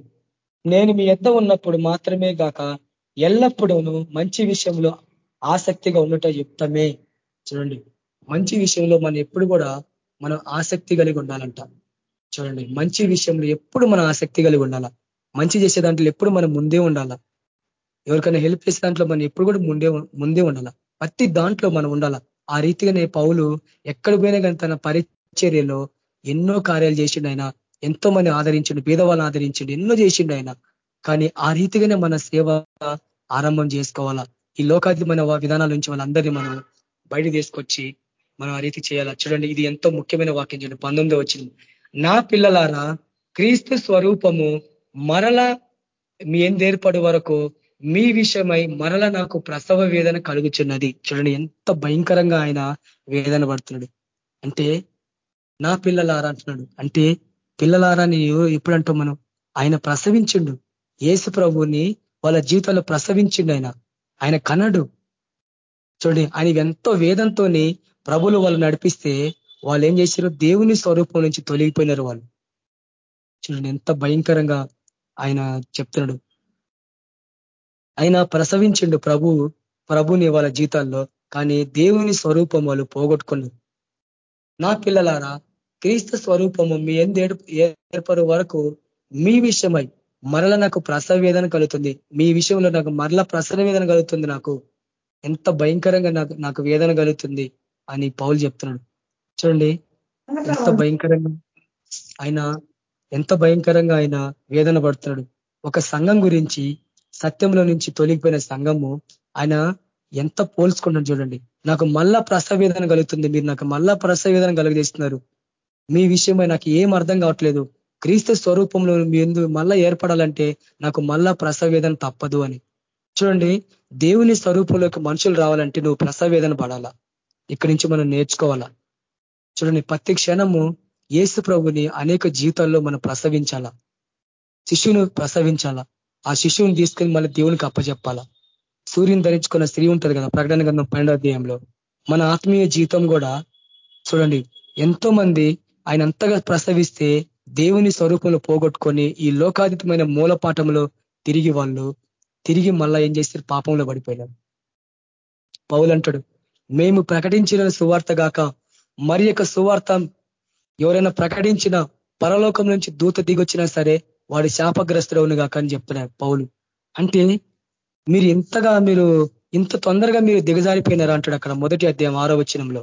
నేను మీ ఎద్ద ఉన్నప్పుడు మాత్రమే గాక ఎల్లప్పుడూ మంచి విషయంలో ఆసక్తిగా ఉండటం యుక్తమే. చూడండి మంచి విషయంలో మనం ఎప్పుడు కూడా మనం ఆసక్తి కలిగి ఉండాలంట. చూడండి మంచి విషయంలో ఎప్పుడు మనం ఆసక్తి కలిగి ఉండాలా? మంచి చేసే దాంట్లో ఎప్పుడు మనం ముందే ఉండాలా? ఎవరికైనా హెల్ప్ చేసే దాంట్లో మనం ఎప్పుడు కూడా ముందే ముందే ఉండాలా? ప్రతి దాంట్లో మనం ఉండాలా? ఆ రీతిగానే పౌలు ఎక్కడ పోయినా కానీ తన పరిచర్యలో ఎన్నో కార్యాలు చేసిండు ఆయన. ఎంతో మంది ఆదరించండి పేదవాళ్ళని ఆదరించండి ఎన్నో చేసిండు ఆయన. కానీ ఆ రీతిగానే మన సేవ ఆరంభం చేసుకోవాలా? ఈ లోకాధిమైన విధానాల నుంచి వాళ్ళందరినీ మనం బయట తీసుకొచ్చి మనం ఆ రీతి చేయాలా? చూడండి ఇది ఎంతో ముఖ్యమైన వాక్యం చూడండి పంతొమ్మిది వచ్చింది నా పిల్లలారా క్రీస్తు స్వరూపము మరల మీ ఏర్పడి వరకు మీ విషయమై మరల నాకు ప్రసవ వేదన కలుగుచున్నది. చూడండి ఎంత భయంకరంగా ఆయన వేదన పడుతున్నాడు. అంటే నా పిల్లలారా అంటున్నాడు. అంటే పిల్లలారా నేను అంటాం మనం ఆయన ప్రసవించిండు. ఏసు ప్రభుని వాళ్ళ జీవితంలో ప్రసవించిండు ఆయన. ఆయన కనడు చూడండి ఆయన ఎంతో వేదంతో ప్రభులు వాళ్ళు నడిపిస్తే వాళ్ళు ఏం చేశారు దేవుని స్వరూపం నుంచి తొలగిపోయినారు వాళ్ళు. చూడండి ఎంత భయంకరంగా ఆయన చెప్తున్నాడు. ఆయన ప్రసవించిండు ప్రభు ప్రభుని వాళ్ళ జీతాల్లో కానీ దేవుని స్వరూపం వాళ్ళు పోగొట్టుకున్నారు. నా పిల్లలారా క్రీస్తు స్వరూపము మీ ఎందు ఏర్పరు వరకు మీ విషయమై మరల నాకు ప్రసవ వేదన కలుగుతుంది. మీ విషయంలో నాకు మరల ప్రసవ వేదన కలుగుతుంది నాకు. ఎంత భయంకరంగా నాకు నాకు వేదన కలుగుతుంది అని పౌలు చెప్తున్నాడు. చూడండి ఎంత భయంకరంగా ఆయన ఎంత భయంకరంగా ఆయన వేదన పడుతున్నాడు. ఒక సంఘం గురించి సత్యంలో నుంచి తొలిగిపోయిన సంఘము ఆయన ఎంత పోల్చుకున్నాడు చూడండి. నాకు మళ్ళా ప్రసవేదన కలుగుతుంది. మీరు నాకు మళ్ళా ప్రసవేదన కలుగజేస్తున్నారు. మీ విషయమై నాకు ఏం అర్థం కావట్లేదు. క్రీస్తు స్వరూపంలో మీ ఎందు మళ్ళా ఏర్పడాలంటే నాకు మళ్ళా ప్రసవేదన తప్పదు అని. చూడండి దేవుని స్వరూపంలోకి మనుషులు రావాలంటే నువ్వు ప్రసవేదన పడాలా? ఇక్కడి నుంచి మనం నేర్చుకోవాలా? చూడండి ప్రతి క్షణము ఏసు ప్రభుని అనేక జీవితాల్లో మనం ప్రసవించాలా? శిశువును ప్రసవించాలా? ఆ శిశువుని తీసుకొని మళ్ళీ దేవునికి అప్పచెప్పాలా సూర్యుని ధరించుకున్న స్త్రీ ఉంటుంది కదా ప్రకటన గ్రంథం పన్నెండో అధ్యాయంలో. మన ఆత్మీయ జీవితం కూడా చూడండి ఎంతో మంది ఆయన అంతగా ప్రసవిస్తే దేవుని స్వరూపంలో పోగొట్టుకొని ఈ లోకాతీతమైన మూలపాఠంలో తిరిగి వాళ్ళు తిరిగి మళ్ళా ఏం చేస్తారు? పాపంలో పడిపోయినారు. పౌలు అంటాడు మేము ప్రకటించిన సువార్త గాక మరి యొక్క సువార్త ఎవరైనా ప్రకటించిన పరలోకం నుంచి దూత దిగొచ్చినా సరే వాడి శాపగ్రస్తుడవును గాక అని చెప్తున్నారు పౌలు. అంటే మీరు ఇంతగా మీరు ఇంత తొందరగా మీరు దిగజారిపోయినారు అంటాడు అక్కడ మొదటి అధ్యాయం ఆరో వచ్చినంలో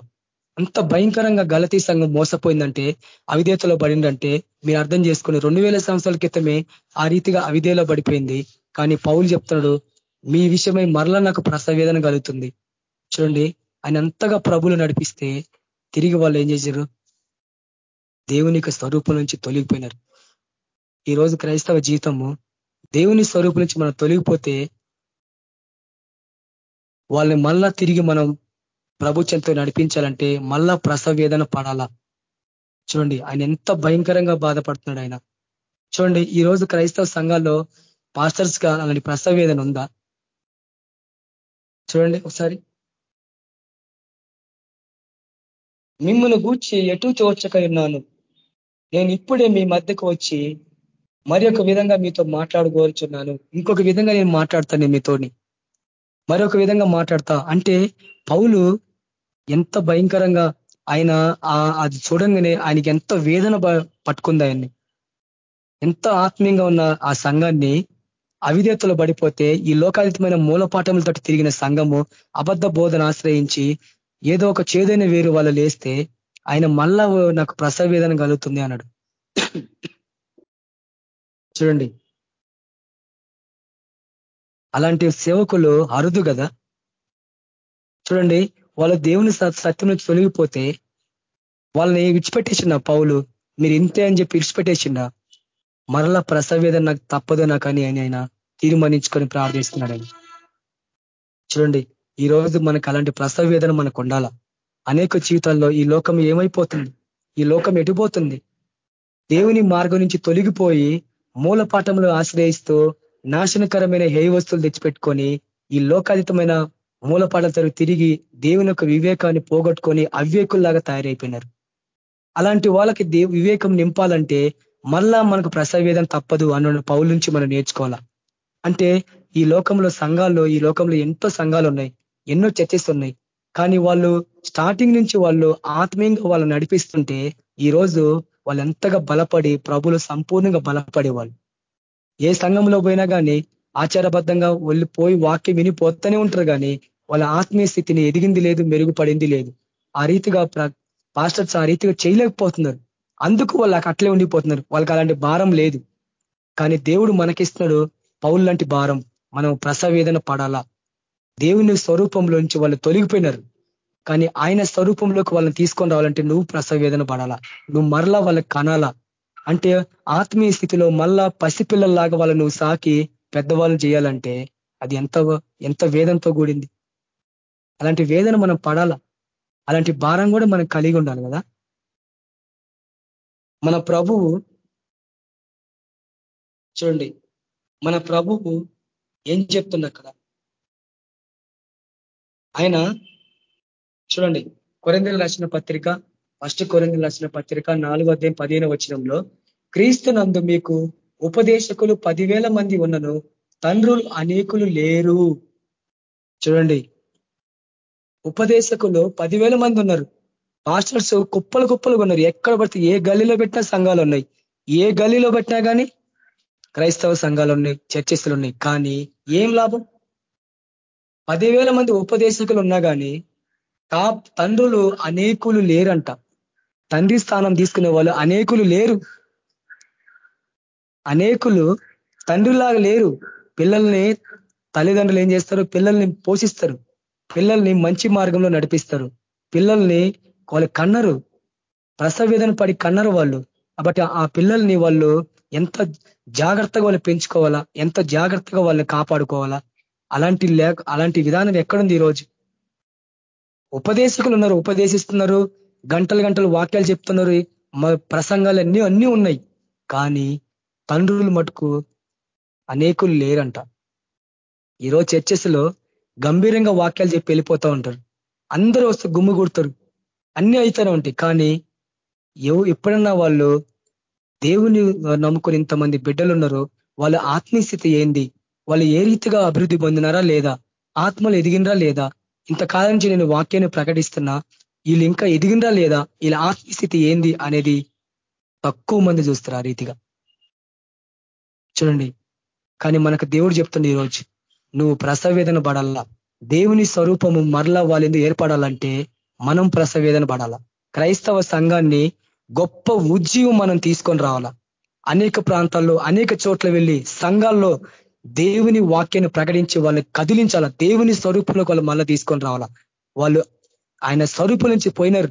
అంత భయంకరంగా గలతీ సంఘం మోసపోయిందంటే అవిధేతలో పడిందంటే మీరు అర్థం చేసుకుని రెండు వేల సంవత్సరాల క్రితమే ఆ రీతిగా అవిధేలో పడిపోయింది. కానీ పౌలు చెప్తున్నాడు మీ విషయమై మరలా నాకు ప్రసవేదన కలుగుతుంది. చూడండి ఆయన అంతగా ప్రభులు నడిపిస్తే తిరిగి వాళ్ళు ఏం చేశారు? దేవుని స్వరూపం నుంచి తొలగిపోయినారు. ఈ రోజు క్రైస్తవ జీవితము దేవుని స్వరూపం నుంచి మనం తొలగిపోతే వాళ్ళని మళ్ళా తిరిగి మనం ప్రభుత్వంతో నడిపించాలంటే మళ్ళా ప్రసవేదన పడాలా? చూడండి ఆయన ఎంత భయంకరంగా బాధపడుతున్నాడు ఆయన. చూడండి ఈ రోజు క్రైస్తవ సంఘాల్లో పాస్టర్స్గా అలాంటి ప్రసవేదన ఉందా? చూడండి ఒకసారి. మిమ్మల్ని గూర్చి ఎటు తోచక ఉన్నాను? నేను ఇప్పుడే మీ మధ్యకు వచ్చి మరి విధంగా మీతో మాట్లాడుకోవచ్చున్నాను ఇంకొక విధంగా నేను మాట్లాడతాను మీతోని. మరొక విధంగా మాట్లాడతా. అంటే పౌలు ఎంత భయంకరంగా ఆయన అది చూడంగానే ఆయనకి ఎంత వేదన పట్టుకుంది ఆయన్ని. ఎంత ఆత్మీయంగా ఉన్న ఆ సంఘాన్ని అవిధేతలు పడిపోతే ఈ లోకాతీతమైన మూలపాఠములతో తిరిగిన సంఘము అబద్ధ బోధన ఆశ్రయించి ఏదో ఒక చేదైన వేరు వాళ్ళు లేస్తే ఆయన మళ్ళా నాకు ప్రసవేదన కలుగుతుంది అన్నాడు. చూడండి. అలాంటి సేవకులు అరుదు కదా. చూడండి వాళ్ళ దేవుని సత్యం నుంచి తొలగిపోతే వాళ్ళని విడిచిపెట్టేసిన పౌలు? మీరు ఇంతే అని చెప్పి విడిచిపెట్టేసిన మరలా ప్రసవేదన నాకు తప్పదు నాకు అని ఆయన తీర్మానించుకొని ప్రార్థిస్తున్నాడని చూడండి ఈ రోజు మనకు అలాంటి ప్రసవేదన మనకు ఉండాల? అనేక జీవితాల్లో ఈ లోకం ఏమైపోతుంది? ఈ లోకం ఎటుపోతుంది దేవుని మార్గం నుంచి తొలగిపోయి మూల పాఠంలో ఆశ్రయిస్తూ నాశనకరమైన హే వస్తువులు తెచ్చిపెట్టుకొని ఈ లోకాతీతమైన మూలపాఠలతో తిరిగి దేవుని యొక్క వివేకాన్ని పోగొట్టుకొని అవివేకుల్లాగా తయారైపోయినారు. అలాంటి వాళ్ళకి వివేకం నింపాలంటే మళ్ళా మనకు ప్రసవేదం తప్పదు అన్న పౌల నుంచి మనం నేర్చుకోవాలా? అంటే ఈ లోకంలో సంఘాల్లో ఈ లోకంలో ఎంతో సంఘాలు ఉన్నాయి ఎన్నో చర్చస్ ఉన్నాయి. కానీ వాళ్ళు స్టార్టింగ్ నుంచి వాళ్ళు ఆత్మీయంగా వాళ్ళు నడిపిస్తుంటే ఈ రోజు వాళ్ళు ఎంతగా బలపడి ప్రభులు సంపూర్ణంగా బలపడేవాళ్ళు. ఏ సంఘంలో పోయినా కానీ ఆచారబద్ధంగా వెళ్ళిపోయి వాక్యం వినిపోతూనే ఉంటారు కానీ వాళ్ళ ఆత్మీయ స్థితిని ఎదిగింది లేదు మెరుగుపడింది లేదు. ఆ రీతిగా పాస్టర్స్ ఆ రీతిగా చేయలేకపోతున్నారు. అందుకు వాళ్ళకి అట్లే ఉండిపోతున్నారు. వాళ్ళకి అలాంటి భారం లేదు. కానీ దేవుడు మనకిస్తున్నాడు పౌరు లాంటి భారం. మనం ప్రసవేదన పడాలా? దేవుని స్వరూపంలోంచి వాళ్ళు తొలగిపోయినారు. కానీ ఆయన స్వరూపంలోకి వాళ్ళని తీసుకొని రావాలంటే నువ్వు ప్రసవేదన పడాలా? నువ్వు మరలా వాళ్ళకి కనాలా? అంటే ఆత్మీయ స్థితిలో మళ్ళా పసిపిల్లల్లాగా వాళ్ళు నువ్వు సాకి పెద్దవాళ్ళు చేయాలంటే అది ఎంత ఎంత వేదంతో కూడింది. అలాంటి వేదన మనం పడాలా? అలాంటి భారం కూడా మనం కలిగి ఉండాలి కదా? మన ప్రభువు చూడండి మన ప్రభువు ఏం చెప్తుంది అక్కడ? ఆయన చూడండి కొరందలు రాసిన పత్రిక ఫస్ట్ కొరందలు రాసిన పత్రిక నాలుగో అధ్యాయం పదిహేను వచ్చినంలో క్రీస్తు నందు మీకు ఉపదేశకులు పదివేల మంది ఉన్నను తండ్రులు అనేకులు లేరు. చూడండి ఉపదేశకులు పదివేల మంది ఉన్నారు. మాస్టర్స్ కుప్పలు కుప్పలు ఉన్నారు. ఎక్కడ పడితే ఏ గల్లీలో పెట్టినా సంఘాలు ఉన్నాయి. ఏ గల్లీలో పెట్టినా కానీ క్రైస్తవ సంఘాలు ఉన్నాయి చర్చిస్తులు ఉన్నాయి. కానీ ఏం లాభం? పదివేల మంది ఉపదేశకులు ఉన్నా కానీ కా తండ్రులు అనేకులు లేరంట. తండ్రి స్థానం తీసుకునే వాళ్ళు అనేకులు లేరు. అనేకులు తండ్రిలాగా లేరు. పిల్లల్ని తల్లిదండ్రులు ఏం చేస్తారు? పిల్లల్ని పోషిస్తారు. పిల్లల్ని మంచి మార్గంలో నడిపిస్తారు. పిల్లల్ని వాళ్ళు కన్నరు. ప్రసవేదన పడి కన్నరు వాళ్ళు. కాబట్టి ఆ పిల్లల్ని వాళ్ళు ఎంత జాగ్రత్తగా వాళ్ళు పెంచుకోవాలా ఎంత జాగ్రత్తగా వాళ్ళని కాపాడుకోవాలా అలాంటి లేక అలాంటి విధానం ఎక్కడుంది ఈరోజు? ఉపదేశకులు ఉన్నారు ఉపదేశిస్తున్నారు. గంటలు గంటలు వాక్యాలు చెప్తున్నారు. ప్రసంగాలు అన్నీ అన్నీ ఉన్నాయి. కానీ తండ్రులు మటుకు అనేకులు లేరంట. ఈరోజు చర్చెస్లో గంభీరంగా వాక్యాలు చెప్పి వెళ్ళిపోతూ ఉంటారు. అందరూ వస్తే గుమ్ము కొడతారు. అన్ని అవుతూనే ఉంటాయి. కానీ ఎవు ఎప్పుడన్నా వాళ్ళు దేవుని నమ్ముకుని ఇంతమంది బిడ్డలు ఉన్నారో వాళ్ళ ఆత్మీయస్థితి ఏంది? వాళ్ళు ఏ రీతిగా అభివృద్ధి పొందినారా లేదా? ఆత్మలు ఎదిగినరా లేదా? ఇంతకాలం నుంచి నేను వాక్యాన్ని ప్రకటిస్తున్నా వీళ్ళు ఇంకా ఎదిగినరా లేదా? వీళ్ళ ఆత్మీయస్థితి ఏంది అనేది తక్కువ మంది చూస్తారు ఆ రీతిగా. చూడండి. కానీ మనకు దేవుడు చెప్తుంది ఈరోజు నువ్వు ప్రసవేదన పడాలా? దేవుని స్వరూపము మరలా వాళ్ళ ఏర్పడాలంటే మనం ప్రసవేదన పడాలా? క్రైస్తవ సంఘాన్ని గొప్ప ఉజ్జీవం మనం తీసుకొని రావాలా? అనేక ప్రాంతాల్లో అనేక చోట్ల వెళ్ళి సంఘాల్లో దేవుని వాక్యాన్ని ప్రకటించి వాళ్ళని కదిలించాలా? దేవుని స్వరూపంలో వాళ్ళు మళ్ళీ తీసుకొని రావాలా? వాళ్ళు ఆయన స్వరూపం నుంచి పోయినారు.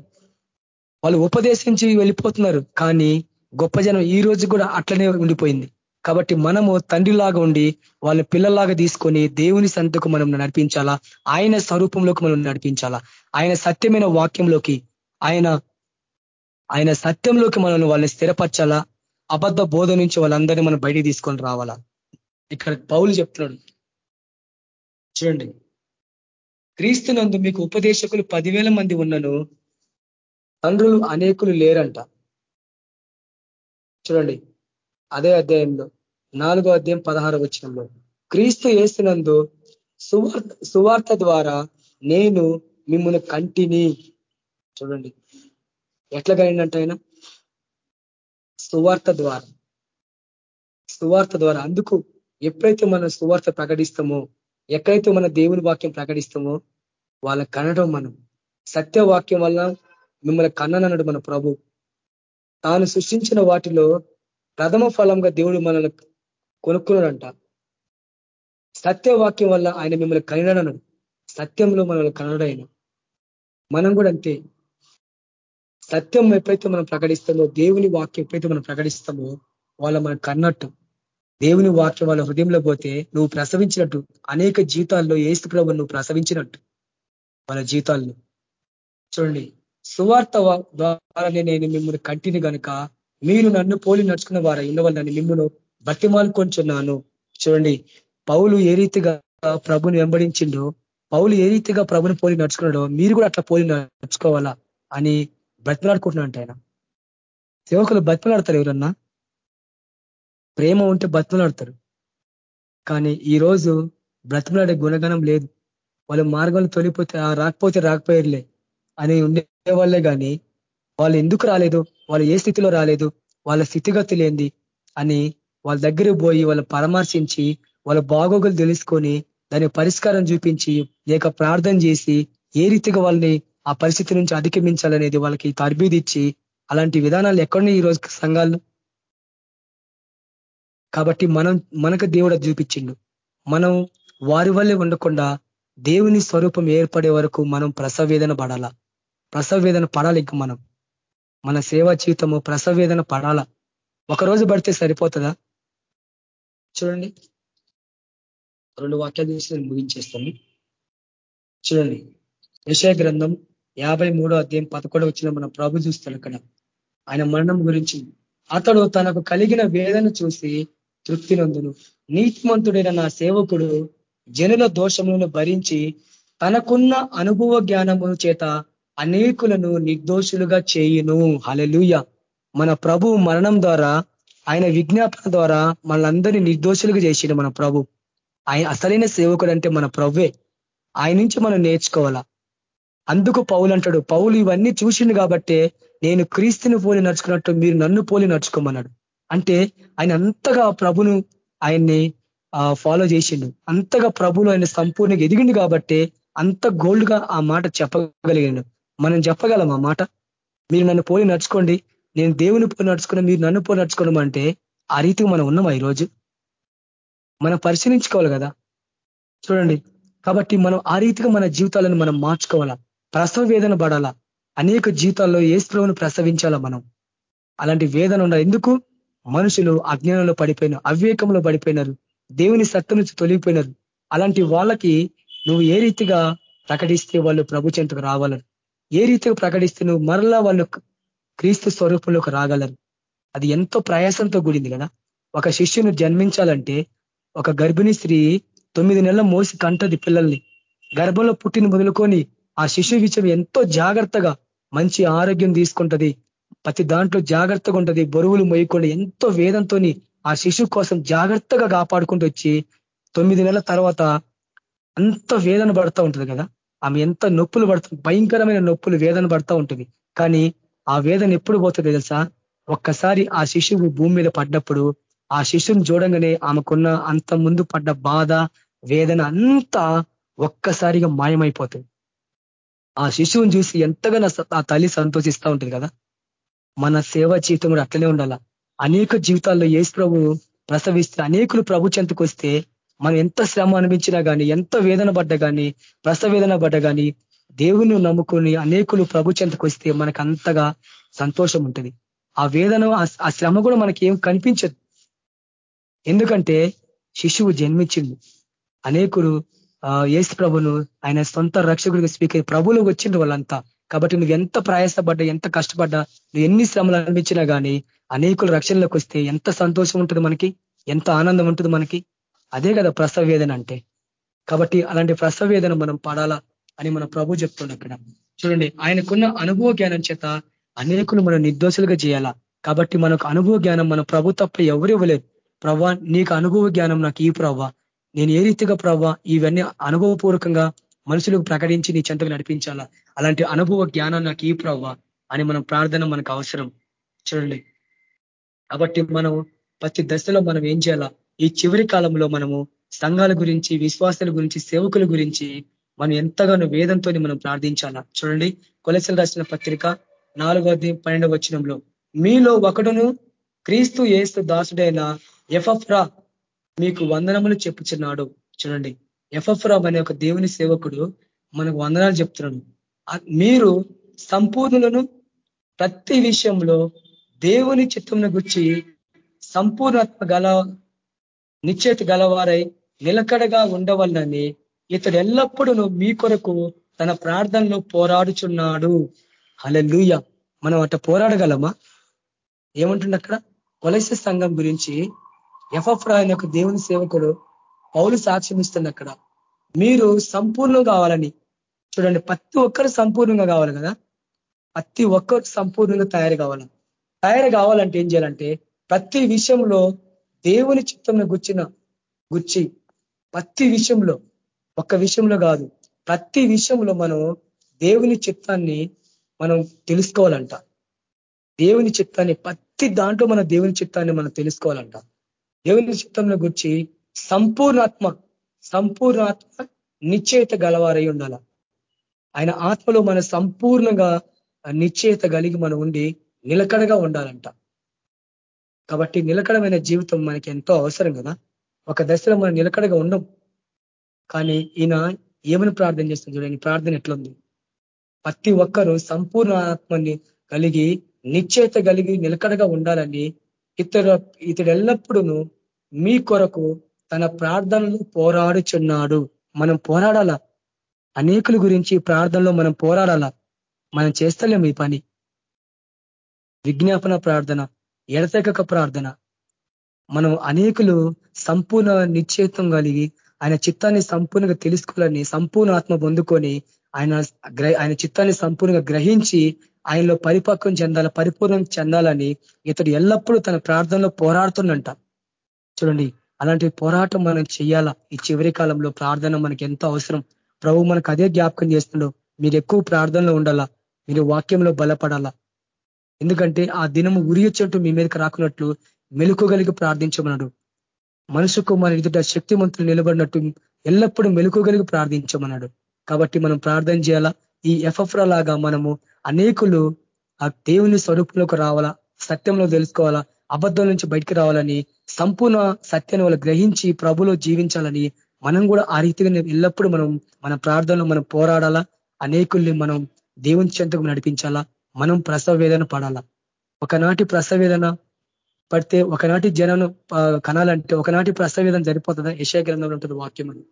వాళ్ళు ఉపదేశించి వెళ్ళిపోతున్నారు. కానీ గొప్ప జనం ఈ రోజు కూడా అట్లనే ఉండిపోయింది. కాబట్టి మనము తండ్రిలాగా ఉండి వాళ్ళ పిల్లల్లాగా తీసుకొని దేవుని సంతకు మనం నడిపించాలా? ఆయన స్వరూపంలోకి మనం నడిపించాలా? ఆయన సత్యమైన వాక్యంలోకి ఆయన ఆయన సత్యంలోకి మనల్ని వాళ్ళని స్థిరపరచాలా? అబద్ధ బోధ నుంచి వాళ్ళందరినీ మనం బయటికి తీసుకొని రావాలా? ఇక్కడ పౌలు చెప్తున్నాడు. చూడండి. క్రీస్తునందు మీకు ఉపదేశకులు పదివేల మంది ఉన్నను తండ్రులు అనేకులు లేరంట. చూడండి. అదే అధ్యాయంలో నాలుగో అధ్యాయం పదహారు వచ్చినంలో క్రీస్తు వేసినందు సువార్త సువార్త ద్వారా నేను మిమ్మల్ని కంటిని. చూడండి. ఎట్లా ఆయన? సువార్త ద్వారా. సువార్త ద్వారా. అందుకు ఎప్పుడైతే మనం సువార్త ప్రకటిస్తామో ఎక్కడైతే మన దేవుని వాక్యం ప్రకటిస్తామో వాళ్ళ కనడం మనం. సత్యవాక్యం వల్ల మిమ్మల్ని కన్ననన్నాడు మన ప్రభు. తాను సృష్టించిన వాటిలో ప్రథమ ఫలంగా దేవుడు మనల్ని కొనుక్కున్నాడంట. సత్యవాక్యం వల్ల ఆయన మిమ్మల్ని కనడనడు సత్యంలో మనల్ని కనడైన మనం కూడా అంతే. సత్యం ఎప్పుడైతే మనం ప్రకటిస్తామో దేవుని వాక్యం ఎప్పుడైతే మనం ప్రకటిస్తామో వాళ్ళ మనం కన్నట్టు. దేవుని వాక్యం వాళ్ళ హృదయంలో పోతే నువ్వు ప్రసవించినట్టు. అనేక జీవితాల్లో ఏసు ప్రభు నువ్వు ప్రసవించినట్టు. వాళ్ళ జీవితాల్లో. చూడండి. సువార్త ద్వారానే నేను మిమ్మల్ని కంటిని కనుక మీరు నన్ను పోలి నడుచుకున్న వారు ఉన్న నన్ను మిమ్మల్ని బతిమాలుకొంచున్నాను. చూడండి పౌలు ఏ రీతిగా ప్రభుని వెంబడించిండో పౌలు ఏ రీతిగా ప్రభుని పోలి నడుచుకున్నాడో మీరు కూడా అట్లా పోలి నడుచుకోవాలా అని బతిమలాడుకుంటున్నాంట ఆయన. సేవకులు బతిమలాడతారు ఎవరన్నా? ప్రేమ ఉంటే బతిమలాడతారు. కానీ ఈరోజు బ్రతిమలాడే గుణగణం లేదు. వాళ్ళ మార్గాలు తొలిపోతే రాకపోతే రాకపోయారులే అని ఉండే వాళ్ళే కానీ వాళ్ళు ఎందుకు రాలేదు? వాళ్ళు ఏ స్థితిలో రాలేదు వాళ్ళ స్థితిగతి లేని అని వాళ్ళ దగ్గర పోయి వాళ్ళు పరామర్శించి వాళ్ళ బాగోగులు తెలుసుకొని దాని పరిష్కారం చూపించి లేక ప్రార్థన చేసి ఏ రీతిగా వాళ్ళని ఆ పరిస్థితి నుంచి అధిగమించాలనేది వాళ్ళకి తర్బీది ఇచ్చి అలాంటి విధానాలు ఎక్కడున్నాయి ఈ రోజు సంఘాలు కాబట్టి మనం మనకు దేవుడు చూపించిండు. మనం వారి వల్లే ఉండకుండా దేవుని స్వరూపం ఏర్పడే వరకు మనం ప్రసవేదన పడాలా? ప్రసవేదన పడాలి ఇంక మనం. మన సేవా జీవితము ప్రసవేదన పడాలా? ఒకరోజు పడితే సరిపోతుందా? చూడండి. రెండు వాక్యాలు చూసి నేను ముగించేస్తాను. చూడండి. విషయ గ్రంథం యాభై మూడో అధ్యాయం పదకొండు వచ్చిన మన ప్రభు చూస్తాడు అక్కడ. ఆయన మరణం గురించి. అతడు తనకు కలిగిన వేదన చూసి తృప్తి నందును. నీతిమంతుడైన నా సేవకుడు జనుల దోషములను భరించి తనకున్న అనుభవ జ్ఞానము చేత అనేకులను నిర్దోషులుగా చేయును. హలలుయ మన ప్రభు మరణం ద్వారా ఆయన విజ్ఞాపన ద్వారా మనందరినీ నిర్దోషులుగా చేసిండు మన ప్రభు. ఆయన అసలైన సేవకుడు అంటే మన ప్రవ్వే. ఆయన నుంచి మనం నేర్చుకోవాలా. అందుకు పౌలు అంటాడు పౌలు ఇవన్నీ చూసిండు కాబట్టే నేను క్రీస్తుని పోలి నడుచుకున్నట్టు మీరు నన్ను పోలి నడుచుకోమన్నాడు. అంటే ఆయన అంతగా ప్రభును ఆయన్ని ఫాలో చేసిండు. అంతగా ప్రభులు ఆయన సంపూర్ణంగా ఎదిగిండు కాబట్టే అంత గోల్డ్గా ఆ మాట చెప్పగలిగిండు. మనం చెప్పగలం ఆ మాట? మీరు నన్ను పోలి నడుచుకోండి. నేను దేవుని పోలి నడుచుకున్నా మీరు నన్ను పోలి నడుచుకోవడం అంటే ఆ రీతికి మనం ఉన్నామా ఈరోజు? మనం పరిశీలించుకోవాలి కదా? చూడండి. కాబట్టి మనం ఆ రీతిగా మన జీవితాలను మనం మార్చుకోవాలా? ప్రసవ వేదన పడాలా? అనేక జీవితాల్లో ఏసుప్రభును ప్రసవించాలా మనం? అలాంటి వేదన ఉండాలి? ఎందుకు? మనుషులు అజ్ఞానంలో పడిపోయినారు అవివేకంలో పడిపోయినారు దేవుని సత్త నుంచి తొలిగిపోయినారు. అలాంటి వాళ్ళకి నువ్వు ఏ రీతిగా ప్రకటిస్తే వాళ్ళు ప్రభు చెంతకు రావాలని? ఏ రీతిగా ప్రకటిస్తే నువ్వు మరలా వాళ్ళు క్రీస్తు స్వరూపంలోకి రాగలరు? అది ఎంతో ప్రయాసంతో కూడింది కదా. ఒక శిష్యును జన్మించాలంటే ఒక గర్భిణీ స్త్రీ తొమ్మిది నెలల మోసి కంటది పిల్లల్ని. గర్భంలో పుట్టిన మొదలుకొని ఆ శిశు విషయం ఎంతో జాగ్రత్తగా మంచి ఆరోగ్యం తీసుకుంటది. ప్రతి దాంట్లో జాగ్రత్తగా ఉంటది. బరువులు మొయ్యకుండా ఎంతో వేదంతో ఆ శిశువు కోసం జాగ్రత్తగా కాపాడుకుంటూ వచ్చి తొమ్మిది నెలల తర్వాత అంత వేదన పడుతూ ఉంటుంది కదా. ఆమె ఎంత నొప్పులు పడుతుంది భయంకరమైన నొప్పులు వేదన పడుతూ ఉంటుంది. కానీ ఆ వేదన ఎప్పుడు పోతుంది తెలుసా? ఒక్కసారి ఆ శిశువు భూమి మీద పడ్డప్పుడు ఆ శిశువుని చూడంగానే ఆమెకున్న అంత ముందు పడ్డ బాధ వేదన అంతా ఒక్కసారిగా మాయమైపోతుంది. ఆ శిశువుని చూసి ఎంతగానో ఆ తల్లి సంతోషిస్తూ ఉంటుంది కదా? మన సేవ జీవితం కూడా అట్లనే ఉండాల? అనేక జీవితాల్లో ఏసు ప్రభు ప్రసవిస్తే అనేకులు ప్రభు చెంతకు వస్తే మనం ఎంత శ్రమ అనిపించినా కానీ ఎంత వేదన పడ్డా కానీ ప్రసవేదన పడ్డా కానీ దేవుని నమ్ముకుని అనేకులు ప్రభు చెంతకు వస్తే మనకు అంతగా సంతోషం ఉంటుంది. ఆ వేదన ఆ శ్రమ కూడా మనకి ఏం కనిపించదు. ఎందుకంటే శిశువు జన్మించింది. అనేకులు ఏసు ప్రభును ఆయన సొంత రక్షకుడికి స్వీకరి ప్రభులు వచ్చిండ్రు వాళ్ళంతా. కాబట్టి నువ్వు ఎంత ప్రయాసపడ్డా ఎంత కష్టపడ్డా నువ్వు ఎన్ని శ్రమలు అనిపించినా కానీ అనేకులు రక్షణలోకి వస్తే ఎంత సంతోషం ఉంటుంది మనకి? ఎంత ఆనందం ఉంటుంది మనకి? అదే కదా ప్రసవ వేదన అంటే. కాబట్టి అలాంటి ప్రసవ వేదన మనం పడాలా అని మన ప్రభు చెప్తుండ అక్కడ. చూడండి ఆయనకున్న అనుభవ జ్ఞానం చేత అనేకులు మనం నిర్దోషులుగా చేయాలా? కాబట్టి మనకు అనుభవ జ్ఞానం మన ప్రభు తప్ప ఎవరు ఇవ్వలేదు. ప్రవ్వా నీకు అనుభవ జ్ఞానం నాకు ఈ ప్రవ్వా నేను ఏ రీతిగా ప్రభా ఇవన్నీ అనుభవపూర్వకంగా మనుషులకు ప్రకటించి నీ చెంతకు నడిపించాలా? అలాంటి అనుభవ జ్ఞానం నాకు ఈ ప్రవ్వా అని మనం ప్రార్థన మనకు అవసరం. చూడండి. కాబట్టి మనం ప్రతి దశలో మనం ఏం చేయాలా? ఈ చివరి కాలంలో మనము సంఘాల గురించి విశ్వాసాల గురించి సేవకుల గురించి మనం ఎంతగానో వేదంతో మనం ప్రార్థించాలా? చూడండి కొలసలు రాసిన పత్రిక నాలుగోది పన్నెండవ వచనంలో మీలో ఒకడును క్రీస్తు ఏస్తు దాసుడైన ఎఫఫ్రా మీకు వందనములు చెప్పుచున్నాడు. చూడండి ఎఫఫ్రా అనే ఒక దేవుని సేవకుడు మనకు వందనాలు చెప్తున్నాడు. మీరు సంపూర్ణులను ప్రతి విషయంలో దేవుని చిత్తంను గుర్చి సంపూర్ణాత్మ గల నిశ్చేత గలవారై నిలకడగా ఉండవల్లని ఇతడు ఎల్లప్పుడూ మీ కొరకు తన ప్రార్థనలో పోరాడుచున్నాడు. లూయ మనం అట్ట పోరాడగలమా? ఏమంటుండ అక్కడ? కొలస సంఘం గురించి ఎఫ్ఎఫ్రాయన్ అనే ఒక దేవుని సేవకుడు పౌలు సాక్ష్యమిస్తుంది అక్కడ. మీరు సంపూర్ణం కావాలని. చూడండి ప్రతి ఒక్కరు సంపూర్ణంగా కావాలి కదా? ప్రతి ఒక్కరు సంపూర్ణంగా తయారు కావాలి. తయారు కావాలంటే ఏం చేయాలంటే ప్రతి విషయంలో దేవుని చిత్తంను గుచ్చిన గుచ్చి ప్రతి విషయంలో ఒక్క విషయంలో కాదు ప్రతి విషయంలో మనం దేవుని చిత్తాన్ని మనం తెలుసుకోవాలంట. దేవుని చిత్తాన్ని ప్రతి దాంట్లో మన దేవుని చిత్తాన్ని మనం తెలుసుకోవాలంట. దేవుని చిత్తంలో గుర్చి సంపూర్ణాత్మ సంపూర్ణాత్మ నిశ్చయిత గలవారై ఉండాల. ఆయన ఆత్మలో మన సంపూర్ణంగా నిశ్చయిత కలిగి మనం ఉండి నిలకడగా ఉండాలంట. కాబట్టి నిలకడమైన జీవితం మనకి ఎంతో అవసరం కదా? ఒక దశలో మనం నిలకడగా ఉండం. కానీ ఈయన ఏమని ప్రార్థన చేస్తుంది చూడండి ప్రార్థన ఎట్లుంది? ప్రతి ఒక్కరూ సంపూర్ణ ఆత్మని కలిగి నిశ్చయిత కలిగి నిలకడగా ఉండాలని ఇతడు ఇతడు ఎల్లప్పుడూ మీ కొరకు తన ప్రార్థనలు పోరాడుచున్నాడు. మనం పోరాడాల? అనేకుల గురించి ప్రార్థనలో మనం పోరాడాల? మనం చేస్తలేము ఈ పని. విజ్ఞాపన ప్రార్థన. ఎడతెగక ప్రార్థన. మనం అనేకులు సంపూర్ణ నిశ్చేతం కలిగి ఆయన చిత్తాన్ని సంపూర్ణంగా తెలుసుకోవాలని సంపూర్ణ ఆత్మ పొందుకొని ఆయన ఆయన చిత్తాన్ని సంపూర్ణంగా గ్రహించి ఆయనలో పరిపక్వం చెందాల పరిపూర్ణం చెందాలని ఇతడు ఎల్లప్పుడూ తన ప్రార్థనలో పోరాడుతుండంట. చూడండి అలాంటి పోరాటం మనం చేయాలా ఈ చివరి కాలంలో ప్రార్థన మనకి ఎంతో అవసరం. ప్రభు మనకు అదే జ్ఞాపకం చేస్తుండో మీరు ఎక్కువ ప్రార్థనలో ఉండాలా? మీరు వాక్యంలో బలపడాలా? ఎందుకంటే ఆ దినము ఉరియొచ్చట్టు మీ మీదకి రాకున్నట్లు మెలుకోగలిగి ప్రార్థించమన్నాడు మనసుకు మన ఎదుట శక్తిమంతులు నిలబడినట్టు ఎల్లప్పుడూ మెలుకోగలిగి ప్రార్థించమన్నాడు కాబట్టి మనం ప్రార్థన చేయాలా? ఈ ఎఫ్ఎఫ్రా లాగా మనము అనేకులు ఆ దేవుని స్వరూపంలోకి రావాలా? సత్యంలో తెలుసుకోవాలా? అబద్ధం నుంచి బయటికి రావాలని సంపూర్ణ సత్యాన్ని వాళ్ళు గ్రహించి ప్రభులో జీవించాలని మనం కూడా ఆ రీతిగా ఎల్లప్పుడూ మనం మన ప్రార్థనలో మనం పోరాడాలా? అనేకుల్ని మనం దేవుని చెంతకు నడిపించాలా? మనం ప్రసవ వేదన పడాలా. ఒకనాటి ప్రసవ వేదన పడితే ఒకనాటి జనం కనాలంటే ఒకనాటి ప్రసవ వేదన సరిపోతుందా యశా గ్రంథంలో ఉంటుంది వాక్యం అని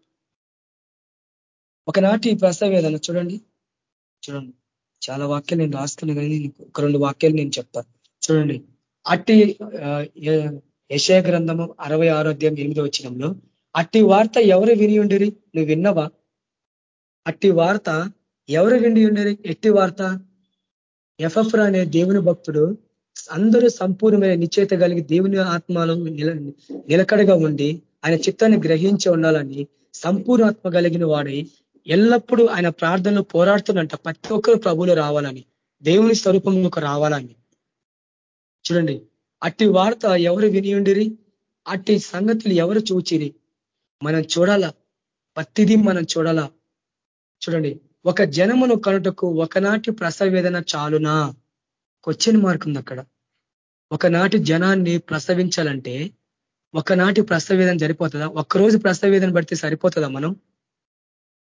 ఒకనాటి ప్రసవ వేదన చూడండి. చూడండి. చాలా వాక్యాలు నేను రాస్తున్నాను కానీ ఒక రెండు వాక్యాలు నేను చెప్తాను చూడండి. అట్టి యశయ గ్రంథము అరవై ఆరోగ్యం ఎనిమిదో వచ్చినంలో అట్టి వార్త ఎవరు విని ఉండిరి? నువ్వు విన్నవా? అట్టి వార్త ఎవరు విండి ఉండేది ఎట్టి వార్త? ఎఫ్ఎఫ్ర అనే దేవుని భక్తుడు అందరూ సంపూర్ణమైన నిశ్చయిత కలిగి దేవుని ఆత్మలో నిలకడగా ఉండి ఆయన చిత్తాన్ని గ్రహించి ఉండాలని సంపూర్ణ ఆత్మ కలిగిన వాడై ఎల్లప్పుడూ ఆయన ప్రార్థనలు పోరాడుతున్నంట ప్రతి ఒక్కరు ప్రభులు రావాలని దేవుని స్వరూపంలోకి రావాలని. చూడండి అట్టి వార్త ఎవరు వినియుండిరి అట్టి సంగతులు ఎవరు చూచిరి? మనం చూడాలా? ప్రతిదీ మనం చూడాలా? చూడండి ఒక జనమును కనుటకు ఒకనాటి ప్రసవేదన చాలునా? క్వశ్చన్ మార్క్ ఉంది అక్కడ. ఒకనాటి జనాన్ని ప్రసవించాలంటే ఒకనాటి ప్రసవేదన సరిపోతుందా ఒక్కరోజు ప్రసవేదన పడితే సరిపోతుందా మనం?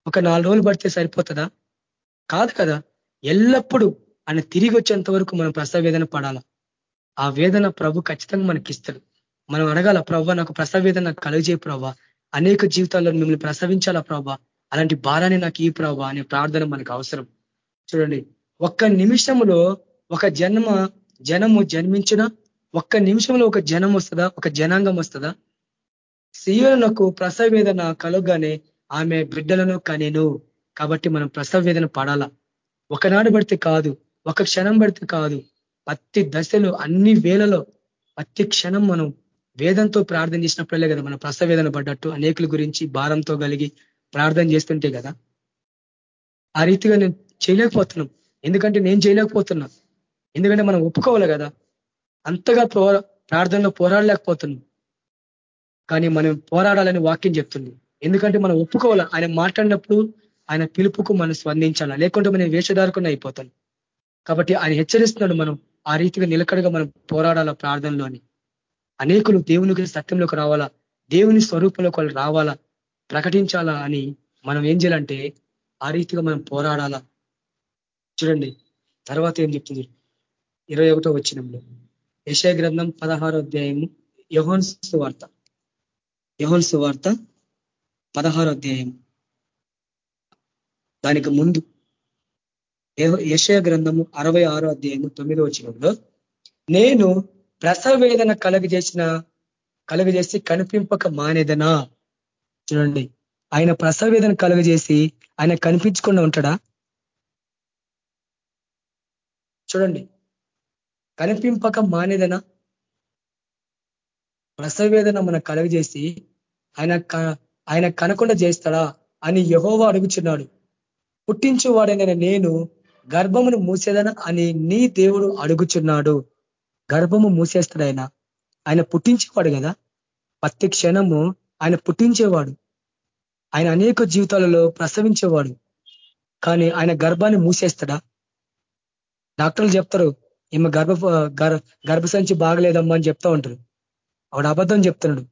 ఒక నాలుగు రోజులు పడితే సరిపోతుందా? కాదు కదా. ఎల్లప్పుడూ ఆయన తిరిగి వచ్చేంత వరకు మనం ప్రసవేదన పడాలా. ఆ వేదన ప్రభు ఖచ్చితంగా మనకి ఇస్తాడు మనం అడగాల ప్రవ్వ నాకు ప్రసవేదన కలుగజే ప్రభా. అనేక జీవితాల్లో మిమ్మల్ని ప్రసవించాలా ప్రభా? అలాంటి భారాన్ని నాకు ఈ ప్రభా అనే ప్రార్థన మనకు అవసరం. చూడండి ఒక్క నిమిషంలో ఒక జన్మ జనము జన్మించిన ఒక్క నిమిషంలో ఒక జనం వస్తుందా? ఒక జనాంగం వస్తుందా? సీయోనకు ప్రసవేదన కలుగానే ఆమె బిడ్డలను కనేను. కాబట్టి మనం ప్రసవ వేదన పడాలా? ఒకనాడు పడితే కాదు ఒక క్షణం పడితే కాదు. ప్రతి దశలో అన్ని వేలలో ప్రతి క్షణం మనం వేదంతో ప్రార్థన చేసినప్పుడే కదా మనం ప్రసవేదన పడ్డట్టు. అనేకుల గురించి భారంతో కలిగి ప్రార్థన చేస్తుంటే కదా ఆ రీతిగా నేను చేయలేకపోతున్నాం. ఎందుకంటే నేను చేయలేకపోతున్నా. ఎందుకంటే మనం ఒప్పుకోవాలి కదా. అంతగా ప్రార్థనలో పోరాడలేకపోతున్నాం. కానీ మనం పోరాడాలని వాక్యం చెప్తుంది. ఎందుకంటే మనం ఒప్పుకోవాలి. ఆయన మాట్లాడినప్పుడు ఆయన పిలుపుకు మనం స్పందించాలా? లేకుంటే మనం వేషధారకుండా అయిపోతాం. కాబట్టి ఆయన హెచ్చరిస్తున్నాడు మనం ఆ రీతిగా నిలకడగా మనం పోరాడాలా ప్రార్థనలోని? అనేకులు దేవునికి సత్యంలోకి రావాలా? దేవుని స్వరూపంలోకి వాళ్ళు రావాలా? ప్రకటించాలా అని మనం ఏం చేయాలంటే ఆ రీతిగా మనం పోరాడాలా? చూడండి తర్వాత ఏం చెప్తుంది? ఇరవై ఒకటో వచ్చినంలో యశయ గ్రంథం పదహారో అధ్యాయము యహోన్స్ వార్త యహోన్స్ వార్త పదహారో అధ్యాయం దానికి ముందు యశయ గ్రంథము అరవై ఆరో అధ్యాయము తొమ్మిదో వచ్చినంలో నేను ప్రసవేదన కలగజేసిన కలుగజేసి కనిపింపక మానేదనా? చూడండి. ఆయన ప్రసవేదన కలుగజేసి ఆయన కనిపించకుండా ఉంటాడా? చూడండి. కనిపింపక మానేదనా? ప్రసవేదన మన కలుగజేసి ఆయన ఆయన కనకుండా చేస్తాడా అని యహోవా అడుగుచున్నాడు. పుట్టించువాడైన నేను గర్భమును మూసేదనా అని నీ దేవుడు అడుగుచున్నాడు. గర్భము మూసేస్తాడు ఆయన. ఆయన పుట్టించేవాడు కదా? ప్రతి క్షణము ఆయన పుట్టించేవాడు. ఆయన అనేక జీవితాలలో ప్రసవించేవాడు. కానీ ఆయన గర్భాన్ని మూసేస్తాడా? డాక్టర్లు చెప్తారు ఈమె గర్భ గర్భసంచి బాగలేదమ్మా అని చెప్తా ఉంటారు. ఆవిడ అబద్ధం చెప్తున్నాడు.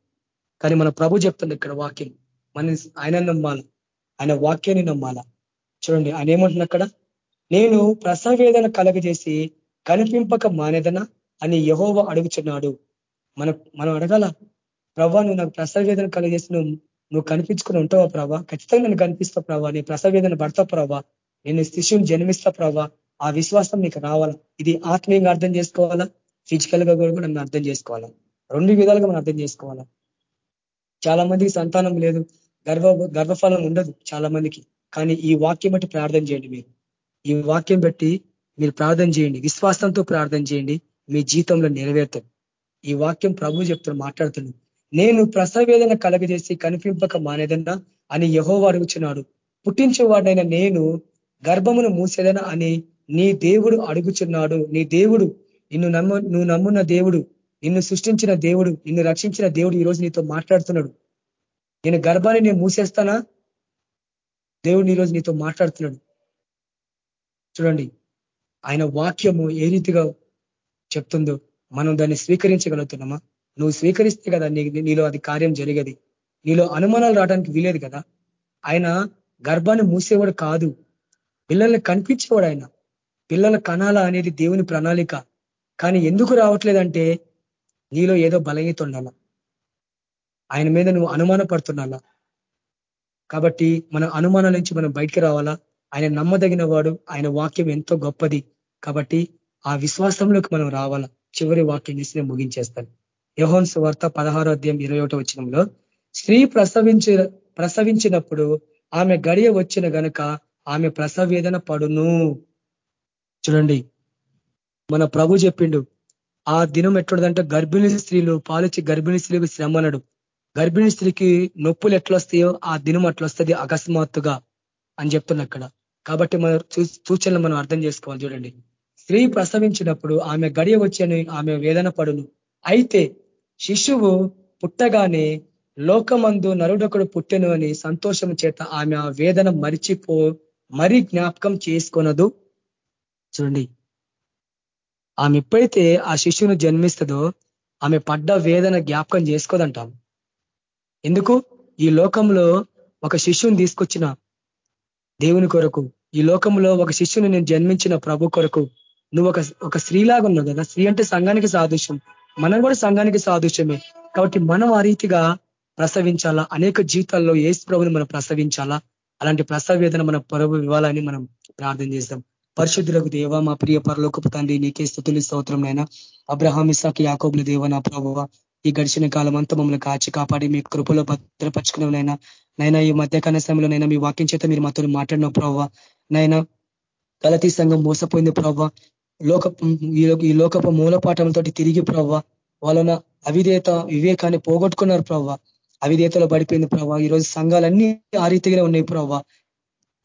కానీ మన ప్రభు చెప్తుంది ఇక్కడ వాక్యం. మన ఆయన నమ్మాల. ఆయన వాక్యాన్ని నమ్మాల? చూడండి ఆయన ఏమంటున్నా అక్కడ? నేను ప్రసవేదన కలగజేసి కనిపింపక మానేదన? అని యహోవ అడుగుచున్నాడు. మన మనం అడగాల? ప్రభా నువ్వు నాకు ప్రసవేదన కలగజేసి నువ్వు నువ్వు కనిపించుకుని ఉంటావా ప్రభా? ఖచ్చితంగా నేను కనిపిస్తా ప్రభా. నీ ప్రసవేదన పడతా ప్రభా. నేను శిష్యుని జన్మిస్తా ప్రభా. ఆ విశ్వాసం నీకు రావాలా? ఇది ఆత్మీయంగా అర్థం చేసుకోవాలా? ఫిజికల్గా కూడా మనం అర్థం చేసుకోవాలా? రెండు విధాలుగా మనం అర్థం చేసుకోవాలా? చాలా మందికి సంతానం లేదు. గర్భ గర్భఫలం ఉండదు చాలా మందికి. కానీ ఈ వాక్యం బట్టి ప్రార్థన చేయండి మీరు. ఈ వాక్యం బట్టి మీరు ప్రార్థన చేయండి. విశ్వాసంతో ప్రార్థన చేయండి. మీ జీవితంలో నెరవేరుతాడు ఈ వాక్యం ప్రభు చెప్తాడు మాట్లాడుతున్నాడు. నేను ప్రసవేదన కలగజేసి కనిపింపక మానేదన్నా అని యహో అడుగుచున్నాడు. పుట్టించేవాడైన నేను గర్భమును మూసేదన అని నీ దేవుడు అడుగుచున్నాడు. నీ దేవుడు నిన్ను నమ్ము నువ్వు నమ్మున్న దేవుడు నిన్ను సృష్టించిన దేవుడు నిన్ను రక్షించిన దేవుడు ఈరోజు నీతో మాట్లాడుతున్నాడు. నేను గర్భాన్ని నేను మూసేస్తానా? దేవుడు ఈరోజు నీతో మాట్లాడుతున్నాడు. చూడండి ఆయన వాక్యము ఏ రీతిగా చెప్తుందో మనం దాన్ని స్వీకరించగలుగుతున్నామా? నువ్వు స్వీకరిస్తే కదా నీలో అది కార్యం జరిగేది. నీలో అనుమానాలు రావడానికి వీలేదు కదా. ఆయన గర్భాన్ని మూసేవాడు కాదు. పిల్లల్ని కనిపించేవాడు ఆయన. పిల్లల కణాల అనేది దేవుని ప్రణాళిక. కానీ ఎందుకు రావట్లేదంటే నీలో ఏదో బలహీత ఉండాల. ఆయన మీద నువ్వు అనుమాన పడుతున్నాలా కాబట్టి మన అనుమానాల నుంచి మనం బయటికి రావాలా? ఆయన నమ్మదగిన వాడు ఆయన వాక్యం ఎంతో గొప్పది. కాబట్టి ఆ విశ్వాసంలోకి మనం రావాలా? చివరి వాక్యం చేసి నేను ముగించేస్తాను. యహోన్ వార్త పదహారో అధ్యాయం ఇరవై ఒకటో వచ్చినంలో స్త్రీ ప్రసవించి ప్రసవించినప్పుడు ఆమె గడియ వచ్చిన గనుక ఆమె ప్రసవేదన పడును. చూడండి మన ప్రభు చెప్పిండు ఆ దినం ఎట్లుందంటే గర్భిణీ స్త్రీలు పాలిచ్చి గర్భిణీ స్త్రీలకు శ్రమ అనడు. గర్భిణీ స్త్రీకి నొప్పులు ఎట్లొస్తాయో ఆ దినం అట్లొస్తుంది అకస్మాత్తుగా అని చెప్తున్నా అక్కడ. కాబట్టి మన సూచనలు మనం అర్థం చేసుకోవాలి. చూడండి స్త్రీ ప్రసవించినప్పుడు ఆమె గడియ వచ్చని ఆమె వేదన పడును. అయితే శిశువు పుట్టగానే లోకమందు నరుడొకడు పుట్టెను అని సంతోషం చేత ఆమె ఆ వేదన మరిచిపో మరి జ్ఞాపకం చేసుకొనదు. చూడండి. ఆమె ఎప్పుడైతే ఆ శిశువును జన్మిస్తుందో ఆమె పడ్డ వేదన జ్ఞాపకం చేసుకోదంటాం. ఎందుకు? ఈ లోకంలో ఒక శిష్యుని తీసుకొచ్చిన దేవుని కొరకు ఈ లోకంలో ఒక శిష్యుని నేను జన్మించిన ప్రభు కొరకు నువ్వు ఒక ఒక స్త్రీలాగా ఉన్నావు కదా స్త్రీ అంటే సంఘానికి సాదృశ్యం. మనం కూడా సంఘానికి సాదృశ్యమే. కాబట్టి మనం ఆ రీతిగా ప్రసవించాలా? అనేక జీవితాల్లో ఏసు ప్రభుని మనం ప్రసవించాలా? అలాంటి ప్రసవేదన మన పరువు ఇవ్వాలని మనం ప్రార్థన చేస్తాం. పరిశుద్ధులకు దేవ మా ప్రియ పరలోకపు తండ్రి నీకే స్థుతులు స్తోత్రం నైనా అబ్రహాం ఇసాకి యాకోబుల దేవ నా ప్రభు ఈ గడిచిన కాలం అంతా మమ్మల్ని కాచి కాపాడి మీ కృపలో భద్రపరుచుకున్నైనా నైనా ఈ మధ్యకాల సమయంలో నైనా మీ వాక్యం చేత మీరు మాతో మాట్లాడిన ప్రభావ. నైనా గలతీ సంఘం మోసపోయింది ప్రభావ. లోక ఈ లోకపు మూలపాఠంతో తిరిగి ప్రవ్వ వాళ్ళన అవిధేత వివేకాన్ని పోగొట్టుకున్నారు ప్రవ్వ. అవిధేతలో పడిపోయింది ప్రవ్వ. ఈరోజు సంఘాలన్నీ ఆ రీతిగానే ఉన్నాయి ప్రవ్వ.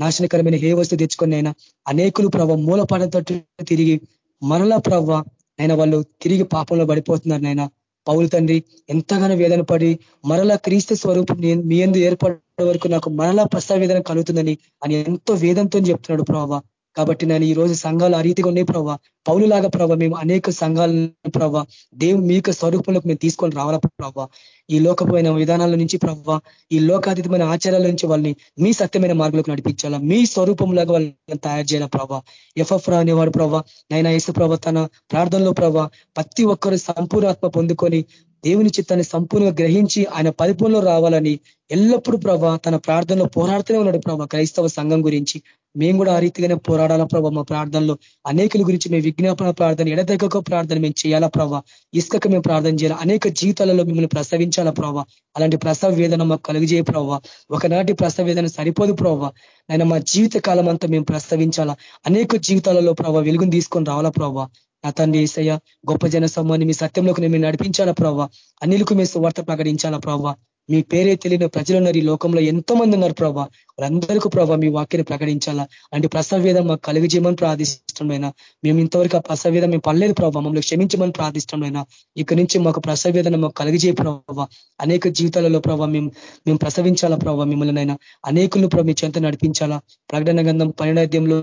నాశనకరమైన ఏ వస్తువు తెచ్చుకొని అయినా అనేకులు ప్రభావ మూలపాఠంతో తిరిగి మరలా ప్రవ్వ అయినా వాళ్ళు తిరిగి పాపంలో పడిపోతున్నారు నైనా పౌలు తండ్రి ఎంతగానో వేదన పడి మరలా క్రీస్తు స్వరూపం మీ ఎందు ఏర్పడే వరకు నాకు మరలా ప్రసవేదన కలుగుతుందని అని ఎంతో వేదంతో చెప్తున్నాడు ప్రభావ కాబట్టి నేను ఈ రోజు సంఘాలు ఆ రీతిగా ఉన్నాయి ప్రభావ పౌలులాగా ప్రభావ మేము అనేక సంఘాలను ప్రభావ దేవు మీ యొక్క స్వరూపంలోకి మేము తీసుకొని రావాలా ప్రభావ ఈ లోకపోయిన విధానాల నుంచి ప్రభావ ఈ లోకాతీతమైన ఆచారాల నుంచి వాళ్ళని మీ సత్యమైన మార్గంలోకి నడిపించాలా మీ స్వరూపంలాగా వాళ్ళని తయారు చేయాల ప్రభావ ఎఫ్ఎఫ్రా అనేవాడు ప్రభావ నైనా యేసు ప్రభావ తన ప్రార్థనలో ప్రభావ ప్రతి ఒక్కరు సంపూర్ణాత్మ పొందుకొని దేవుని చిత్తాన్ని సంపూర్ణంగా గ్రహించి ఆయన పరిపూర్ణలో రావాలని ఎల్లప్పుడూ ప్రభా తన ప్రార్థనలో పోరాడుతూనే ఉన్నాడు ప్రభా క్రైస్తవ సంఘం గురించి. మేము కూడా ఆ రీతిగానే పోరాడాలా ప్రభా మా ప్రార్థనలో? అనేకుల గురించి మేము విజ్ఞాపన ప్రార్థన ఎడదగ్గక ప్రార్థన మేము చేయాలా ప్రభా? ఇసుకకు మేము ప్రార్థన చేయాలా? అనేక జీవితాలలో మిమ్మల్ని ప్రసవించాలా ప్రభావ అలాంటి ప్రసవ వేదన మాకు కలుగజేయ ప్రభావ ఒకనాటి ప్రసవ వేదన సరిపోదు ప్రభావ ఆయన మా జీవిత కాలం అంతా మేము ప్రసవించాలా? అనేక జీవితాలలో ప్రభావ వెలుగుని తీసుకొని రావాలా ప్రభావ నా తండ్రి ఏసయ్య గొప్ప జన సమూహాన్ని మీ సత్యంలోకి నేను నడిపించాలా ప్రభావ అన్నిలకు మీ వార్త ప్రకటించాలా ప్రవ్వ? మీ పేరే తెలియని ప్రజలు ఉన్నారు ఈ లోకంలో. ఎంతో మంది ఉన్నారు ప్రభావ వాళ్ళందరికీ ప్రభావ మీ వాక్యాన్ని ప్రకటించాలా? అంటే ప్రసవేదం మాకు కలిగజేయమని ప్రార్థిష్టమైనా మేము ఇంతవరకు ఆ ప్రసవేదం మేము పడలేదు ప్రభావ మమ్మల్ని క్షమించమని ప్రార్థిష్టమైనా ఇక్కడి నుంచి మాకు ప్రసవేదన మాకు కలిగజేయ ప్రభావ అనేక జీవితాలలో ప్రభావ మేము మేము ప్రసవించాలా ప్రభావ మిమ్మల్ని అయినా అనేకులను ప్రభావ మీ చెంత నడిపించాలా? ప్రకటన గంధం పరిణాద్యంలో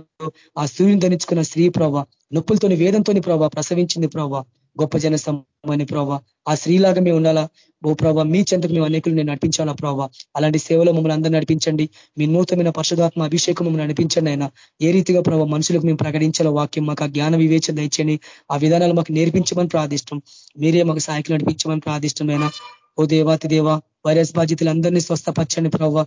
ఆ సూర్యుని ధరించుకున్న స్త్రీ ప్రభావ నొప్పులతోని వేదంతోని ప్రభావ ప్రసవించింది ప్రభావ గొప్ప జన సమ్మని ప్రభావ ఆ స్త్రీలాగా మేము ఉండాలా? ఓ ప్రభావ మీ చెంతకు మేము అనేకులు నేను నడిపించాలా ప్రభావ అలాంటి సేవలో మమ్మల్ని అందరూ నడిపించండి. మీ నూతనమైన పరిశుధాత్మ అభిషేకం మమ్మల్ని నడిపించండి అయినా ఏ రీతిగా ప్రభావ మనుషులకు మేము ప్రకటించాల వాక్యం మాకు ఆ జ్ఞాన వివేచన దయచని ఆ విధానాలు మాకు నేర్పించమని ప్రార్థిష్టం. మీరే మాకు సాయకులు నడిపించమని ప్రార్థిష్టమైన ఓ దేవాతి దేవ వైరస్ బాధ్యతలందరినీ స్వస్థపరచండి ప్రభావ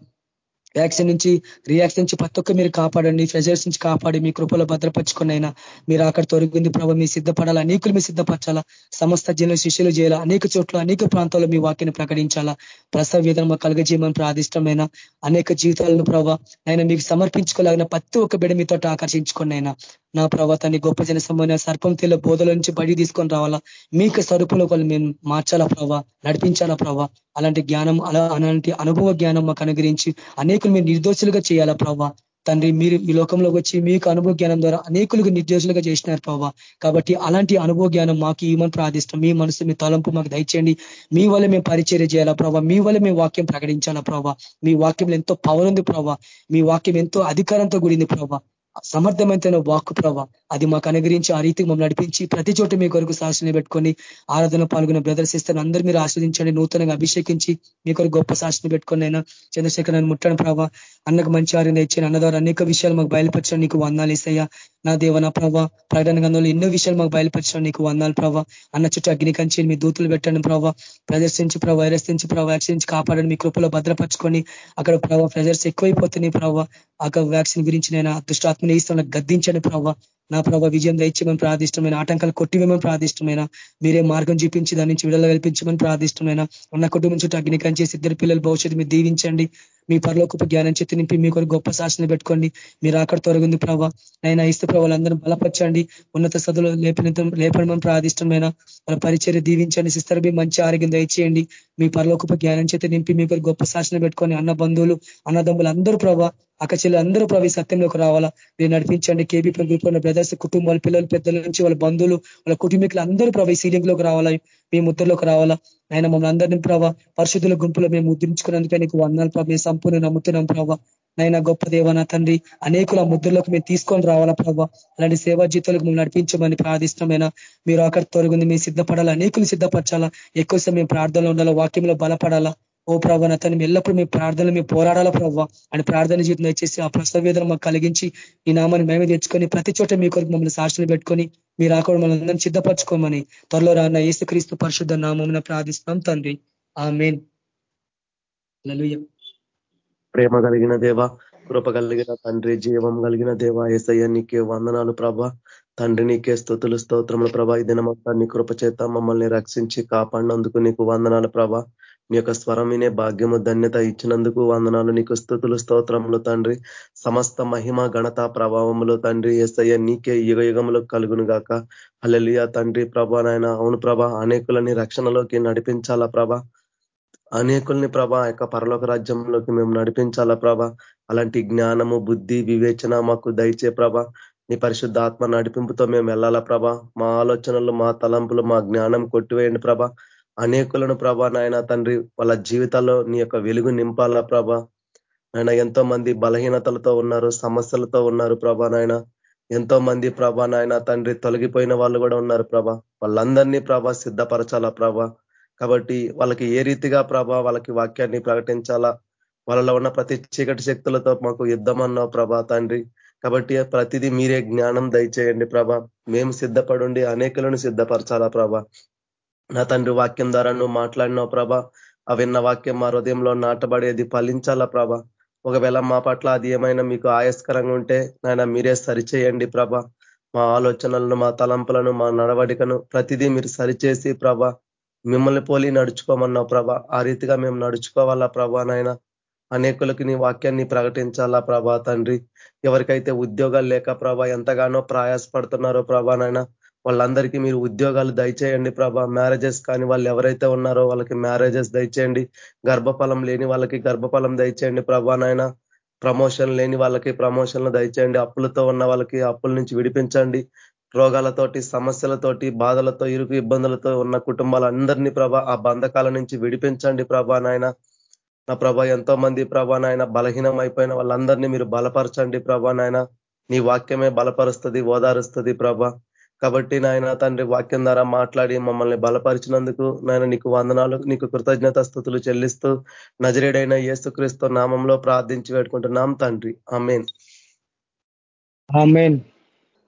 వ్యాక్సిన్ నుంచి రియాక్షన్ నుంచి ప్రతి ఒక్క మీరు కాపాడండి. ప్రెజర్స్ నుంచి కాపాడి మీ కృపలో భద్రపరుచుకున్నైనా మీరు అక్కడ తొలగింది ప్రభావ మీ సిద్ధపడాలా? అనేకులు మీ సిద్ధపరచాలా? సమస్త జనులు శిష్యులు చేయాలా? అనేక చోట్ల అనేక ప్రాంతాల్లో మీ వాక్యాన్ని ప్రకటించాలా? ప్రసవ వేదన మా ప్రాదిష్టమైన అనేక జీవితాలను ప్రభావ ఆయన మీకు సమర్పించుకోలేగిన ప్రతి ఒక్క బిడ మీతో ఆకర్షించుకున్నైనా నా ప్రభా తన్ని గొప్ప జన సంబంధ సర్పం తెల్ల బోధల నుంచి బడి తీసుకొని రావాలా? మీకు స్వరూపంలో వాళ్ళు మేము మార్చాలా ప్రభా? నడిపించాలా ప్రభా? అలాంటి జ్ఞానం అలా అలాంటి అనుభవ జ్ఞానం మాకు అనుగ్రహించి అనేకులు మీరు నిర్దోషులుగా చేయాలా ప్రభా? తండ్రి మీరు ఈ లోకంలోకి వచ్చి మీకు అనుభవ జ్ఞానం ద్వారా అనేకులకు నిర్దేశులుగా చేసినారు ప్రభావ కాబట్టి అలాంటి అనుభవ జ్ఞానం మాకు ఇవ్వమని ప్రార్థిస్తాం. మీ మనసు మీ తలంపు మాకు దయచేయండి. మీ వల్ల మేము పరిచర్య చేయాలా ప్రభావ మీ వల్ల మేము వాక్యం ప్రకటించాలా ప్రభావ మీ వాక్యంలో ఎంతో పవర్ ఉంది ప్రభావ మీ వాక్యం ఎంతో అధికారంతో కూడింది ప్రభావ సమర్థమైన వాక్కు ప్రభ అది మాకు అనుగ్రహించి ఆ రీతికి మమ్మల్ని నడిపించి ప్రతి చోట మీ కొరకు సాక్షిని పెట్టుకొని ఆరాధన పాల్గొన్న బ్రదర్స్ ఇస్తాను అందరూ మీరు ఆస్వాదించండి నూతనంగా అభిషేకించి మీ కొరకు గొప్ప సాక్షిని పెట్టుకొని అయినా చంద్రశేఖర్ నన్ను ముట్టడం ప్రభావ అన్నకు మంచి ఆరిని ఇచ్చాను అన్న ద్వారా అనేక విషయాలు మాకు బయలుపరచడం నీకు వందాలు ఇస్తాయా నా దేవ నా ప్రభావ ప్రకటన గంధంలో ఎన్నో విషయాలు మాకు బయలుపరచడం నీకు వందాలు ప్రభావ అన్న చుట్టూ అగ్ని కంచి మీ దూతులు పెట్టండి ప్రభావ ప్రదర్శించి ప్రభావ వైరస్తించి ప్రభావ వ్యాక్సిన్ కాపాడండి మీ కృపలో భద్రపరచుకొని అక్కడ ప్రభావ ప్రెజర్స్ ఎక్కువైపోతున్నాయి ప్రభావ ఆ వ్యాక్సిన్ గురించి నేను దుష్టాత్మని ఇస్తాను గద్దించండి ప్రభావ నా ప్రభావ విజయం దయచేమని ప్రార్థిష్టమైన ఆటంకాలు కొట్టివేమని ప్రార్థిష్టమైన మీరే మార్గం చూపించి దాని నుంచి విడుదల కల్పించమని ప్రార్థిష్టమైన ఉన్న కుటుంబం చుట్టూ అగ్ని చేసి ఇద్దరు పిల్లల భవిష్యత్తు మీరు దీవించండి. మీ పరలోకపు జ్ఞానం చేతి నింపి మీ కొరకు గొప్ప శాసన పెట్టుకోండి. మీరు అక్కడ తొలగింది ప్రభావ నైనా ఇస్తే ప్రభావాలందరూ బలపరచండి. ఉన్నత సదులు లేపిన లేపడమని ప్రార్థిష్టమైన మన పరిచర్య దీవించండి. సిస్టర్ మీ మంచి ఆరోగ్యం దయచేయండి. మీ పరలోకపు జ్ఞానం చేతి నింపి మీ కొరకు గొప్ప శాసన పెట్టుకొని అన్న బంధువులు అన్నదమ్ములు అందరూ ప్రభావ అక్కడ అందరూ ప్రభు సత్యంలోకి రావాలా? మీరు నడిపించండి. కేబీ గ్రూప్ ఉన్న బ్రదర్స్ కుటుంబాలు పిల్లల పెద్దల నుంచి వాళ్ళ బంధువులు వాళ్ళ కుటుంబీకులు అందరూ ప్రభు సీలింగ్లోకి రావాలా? మీ ముద్రలోకి రావాలా? ఆయన మమ్మల్ని అందరినీ ప్రభావ పరిశుద్ధుల గుంపులో మేము ముద్రించుకున్నందుకే నీకు వందలు ప్రభావ మేము సంపూర్ణ నమ్ముతున్నాం ప్రభావ నైనా గొప్ప దేవన తండ్రి అనేకుల ముద్రలోకి మేము తీసుకొని రావాలా ప్రభావ అలాంటి సేవా జీతాలకు మేము నడిపించమని ప్రార్థిష్టమైన మీరు అక్కడ తొలగింది మేము సిద్ధపడాలా? అనేకులు సిద్ధపరచాలా? ఎక్కువ సమయం ప్రార్థనలో ఉండాలా? వాక్యంలో బలపడాలా? ఓ ప్రభా తను ఎల్లప్పుడు మీ ప్రార్థనలు మీ పోరాడాల ప్రభావ అని ప్రార్థన జీవితం ఇచ్చేసి ఆ ప్రసవ వేదన మాకు కలిగించి ఈ నామాన్ని మేమే తెచ్చుకొని ప్రతి చోట మీ కొరకు మమ్మల్ని సాక్షులు పెట్టుకొని మీరు ఆకూడ మమ్మల్ని సిద్ధపరచుకోమని త్వరలో రాన్న క్రీస్తు పరిశుద్ధ నామం ప్రార్థిస్తాం తండ్రి. ఆ మెయిన్ ప్రేమ కలిగిన దేవ కృప కలిగిన తండ్రి జీవం కలిగిన దేవ ఏసయ్య నీకే వందనాలు ప్రభ. తండ్రి నీకే స్థుతులు స్తోత్రములు ప్రభ. ఈ దినమంతా నీ కృప చేత మమ్మల్ని రక్షించి కాపాడినందుకు నీకు వందనాలు ప్రభ. నీ యొక్క స్వరం వినే భాగ్యము ధన్యత ఇచ్చినందుకు వందనాలు. నీకు స్థుతులు స్తోత్రములు తండ్రి. సమస్త మహిమ ఘనత ప్రభావములు తండ్రి ఎస్ఐ నీకే యుగ యుగములు కలుగును గాక. అల్లెలియ తండ్రి ప్రభా నాయన. అవును ప్రభ అనేకులని రక్షణలోకి నడిపించాలా ప్రభ? అనేకుల్ని ప్రభ యొక్క పరలోక రాజ్యంలోకి మేము నడిపించాలా ప్రభ? అలాంటి జ్ఞానము బుద్ధి వివేచన మాకు దయచే ప్రభ. నీ పరిశుద్ధ ఆత్మ నడిపింపుతో మేము వెళ్ళాలా ప్రభ? మా ఆలోచనలు మా తలంపులు మా జ్ఞానం కొట్టివేయండి ప్రభ. అనేకులను ప్రభా నాయన తండ్రి వాళ్ళ జీవితాల్లో నీ యొక్క వెలుగు నింపాలా ప్రభా. ఆయన ఎంతో మంది బలహీనతలతో ఉన్నారు సమస్యలతో ఉన్నారు ప్రభా నాయన. ఎంతో మంది ప్రభా నాయన తండ్రి తొలగిపోయిన వాళ్ళు కూడా ఉన్నారు ప్రభా. వాళ్ళందరినీ ప్రభా సిద్ధపరచాలా ప్రభా. కాబట్టి వాళ్ళకి ఏ రీతిగా ప్రభా వాళ్ళకి వాక్యాన్ని ప్రకటించాలా? వాళ్ళలో ఉన్న ప్రతి చీకటి శక్తులతో మాకు యుద్ధం అన్నావు ప్రభా తండ్రి. కాబట్టి ప్రతిదీ మీరే జ్ఞానం దయచేయండి ప్రభా. మేము సిద్ధపడుండి అనేకులను సిద్ధపరచాలా ప్రభా. నా తండ్రి వాక్యం ద్వారా నువ్వు మాట్లాడినావు ప్రభ. ఆ విన్న వాక్యం మా హృదయంలో నాటబడేది ఫలించాలా ప్రభ. ఒకవేళ మా పట్ల అది ఏమైనా మీకు ఆయస్కరంగా ఉంటే నాయన మీరే సరిచేయండి ప్రభ. మా ఆలోచనలను మా తలంపులను మా నడవడికను ప్రతిదీ మీరు సరిచేసి ప్రభ మిమ్మల్ని పోలి నడుచుకోమన్నావు ప్రభ. ఆ రీతిగా మేము నడుచుకోవాలా ప్రభా నాయన. అనేకులకి నీ వాక్యాన్ని ప్రకటించాలా ప్రభా తండ్రి. ఎవరికైతే ఉద్యోగాలు లేక ప్రభ ఎంతగానో ప్రయాసపడుతున్నారో ప్రభా నాయన వాళ్ళందరికీ మీరు ఉద్యోగాలు దయచేయండి ప్రభా. మ్యారేజెస్ కానీ వాళ్ళు ఎవరైతే ఉన్నారో వాళ్ళకి మ్యారేజెస్ దయచేయండి. గర్భఫలం లేని వాళ్ళకి గర్భఫలం దయచేయండి ప్రభా నాయన. ప్రమోషన్ లేని వాళ్ళకి ప్రమోషన్లు దయచేయండి. అప్పులతో ఉన్న వాళ్ళకి అప్పుల నుంచి విడిపించండి. రోగాలతోటి సమస్యలతోటి బాధలతో ఇరుకు ఇబ్బందులతో ఉన్న కుటుంబాలందరినీ ప్రభ ఆ బంధకాల నుంచి విడిపించండి ప్రభా నాయన. నా ప్రభ ఎంతో మంది ప్రభా నాయన బలహీనం అయిపోయిన వాళ్ళందరినీ మీరు బలపరచండి ప్రభా నాయన. నీ వాక్యమే బలపరుస్తుంది ఓదారుస్తుంది ప్రభా. కాబట్టి నాయన తండ్రి వాక్యం ద్వారా మాట్లాడి మమ్మల్ని బలపరిచినందుకు నాయన నీకు వందనాలు నీకు కృతజ్ఞత స్థుతులు చెల్లిస్తూ నజరేడైన యేసుక్రీస్తు నామంలో ప్రార్థించి పెట్టుకుంటున్నాం తండ్రి. అమేన్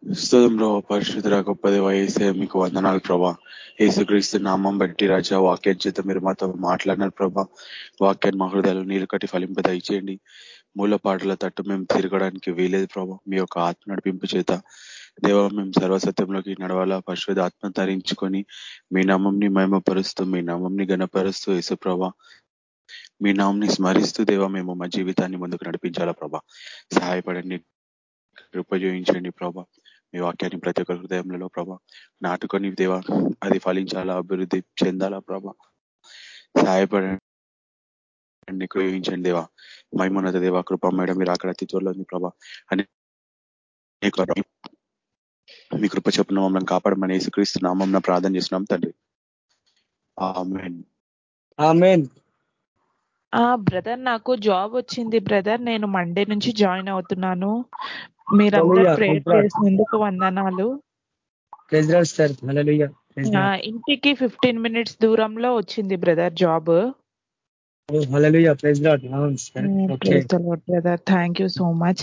స్థుతంలో పరిశుద్ధ వయసే మీకు వందనాలు ప్రభా. యేసుక్రీస్తు నామం బట్టి రాజా వాక్యం చేత మీరు మాతో మాట్లాడినారు ప్రభా. వాక్యాన్ని మా హృదయాలు నీరు కట్టి ఫలింప దయచేయండి. మూలపాటల తట్టు మేము తిరగడానికి వీలేదు ప్రభా. మీ యొక్క ఆత్మ నడిపింపు చేత దేవ మేము సర్వసత్యంలోకి నడవాలా? పరిశుద్ధ ఆత్మ ధరించుకొని మీ నామంని మహిమపరుస్తూ మీ నామంని గణపరుస్తూ యేసుప్రభ మీ నామంని స్మరిస్తూ దేవ మేము మా జీవితాన్ని ముందుకు నడిపించాలా ప్రభా. సహాయపడండి కృప ప్రభా. మీ వాక్యాన్ని ప్రతి ఒక్క హృదయంలో ప్రభా. నాటుకొని దేవా అది ఫలించాలా అభివృద్ధి చెందాలా ప్రభా. సహాయపడండి ఉపయోగించండి దేవా. మహిమోన్నత దేవ కృప మేడం మీరు అక్కడ అతి త్వరలో ఉంది ప్రభా. అని మీ కృప చెప్పిన మమ్మల్ని కాపాడమని యేసుక్రీస్తు నామం ప్రార్థన చేస్తున్నాం తండ్రి. బ్రదర్ నాకు జాబ్ వచ్చింది. బ్రదర్ నేను మండే నుంచి జాయిన్ అవుతున్నాను. మీరందరూ ప్రేర్ చేసినందుకు వందనాలు. ఇంటికి ఫిఫ్టీన్ మినిట్స్ దూరంలో వచ్చింది brother job. Thank you so much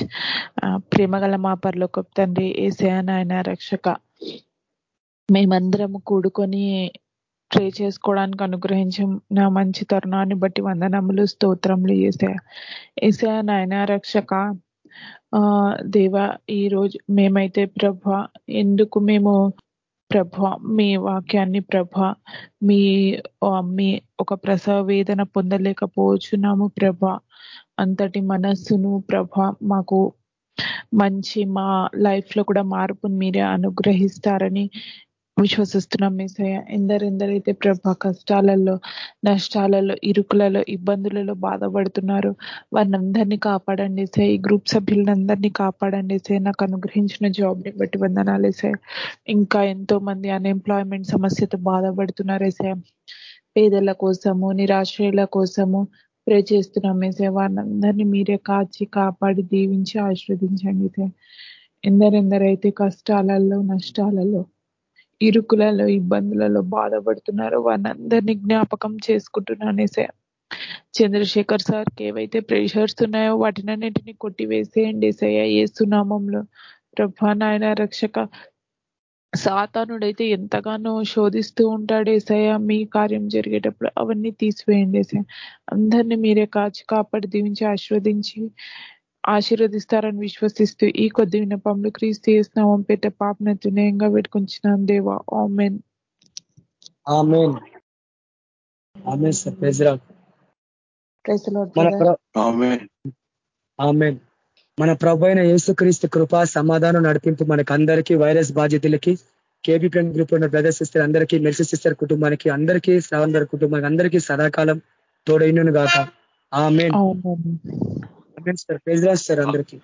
ప్రేమగల మా పర్లోక తండ్రి ఏసయ నాయన రక్షక. మేమందరం కూడుకొని ప్రే చేసుకోవడానికి అనుగ్రహించి నా మంచి తరుణాన్ని బట్టి వందనములు స్తోత్రములు ఏసయ ఏసయ నాయన రక్షక. ఆ దేవ ఈ రోజు మేమైతే ప్రభ ఎందుకు మేము ప్రభ మీ వాక్యాన్ని ప్రభ మీ మీ ఒక ప్రసవ వేదన పొందలేకపోవచ్చున్నాము ప్రభ. అంతటి మనస్సును ప్రభ మాకు మంచి మా లైఫ్లో కూడా మార్పును మీరే అనుగ్రహిస్తారని విశ్వసిస్తున్నాం మీసయ ఎందరెందరైతే ప్రభ కష్టాలలో నష్టాలలో ఇరుకులలో ఇబ్బందులలో బాధపడుతున్నారు వారిని అందరినీ కాపాడండి సే ఈ గ్రూప్ సభ్యులందరినీ కాపాడండి సే నాకు అనుగ్రహించిన జాబ్ని బట్టి వందనాలు సే ఇంకా ఎంతో మంది అన్ఎంప్లాయ్మెంట్ సమస్యతో బాధపడుతున్నారు సే పేదల కోసము నిరాశ్రయుల కోసము ప్రే చేస్తున్నాం మేసే వారిని మీరే కాచి కాపాడి దీవించి ఆశీర్వదించండి సే ఎందరెందరైతే కష్టాలలో నష్టాలలో ఇరుకులలో ఇబ్బందులలో బాధపడుతున్నారో వారిని జ్ఞాపకం చేసుకుంటున్నాను సార్ చంద్రశేఖర్ సార్కి ఏవైతే ప్రెషర్స్ ఉన్నాయో వాటినన్నింటినీ కొట్టివేసేయండి సయ ఏ సునామంలో ప్రభా నాయన రక్షక సాతానుడైతే ఎంతగానో శోధిస్తూ ఉంటాడు ఏసయ మీ కార్యం జరిగేటప్పుడు అవన్నీ తీసివేయండి ఏసయ అందరినీ మీరే కాచి కాపాడి దీవించి ఆశీర్వదించి ఆశీర్వదిస్తారని విశ్వసిస్తూ ఈ కొద్ది వినపంలు క్రీస్తు చేసినామం పెట్టే పాపన తునయంగా పెట్టుకుంటున్నాం దేవా. ఆమెన్. మన ప్రభు అయిన యేసుక్రీస్తు కృప సమాధానం నడిపింపు మనకి అందరికీ వైరస్ బాధితులకి కేబీపీఎం గ్రూప్ ఉన్న బ్రదర్ సిస్టర్ అందరికీ మెర్సి సిస్టర్ కుటుంబానికి అందరికీ శ్రావందర్ కుటుంబానికి అందరికీ సదాకాలం తోడైనను గాక. ఆమె సార్ ప్రైజ్ సార్ అందరికీ.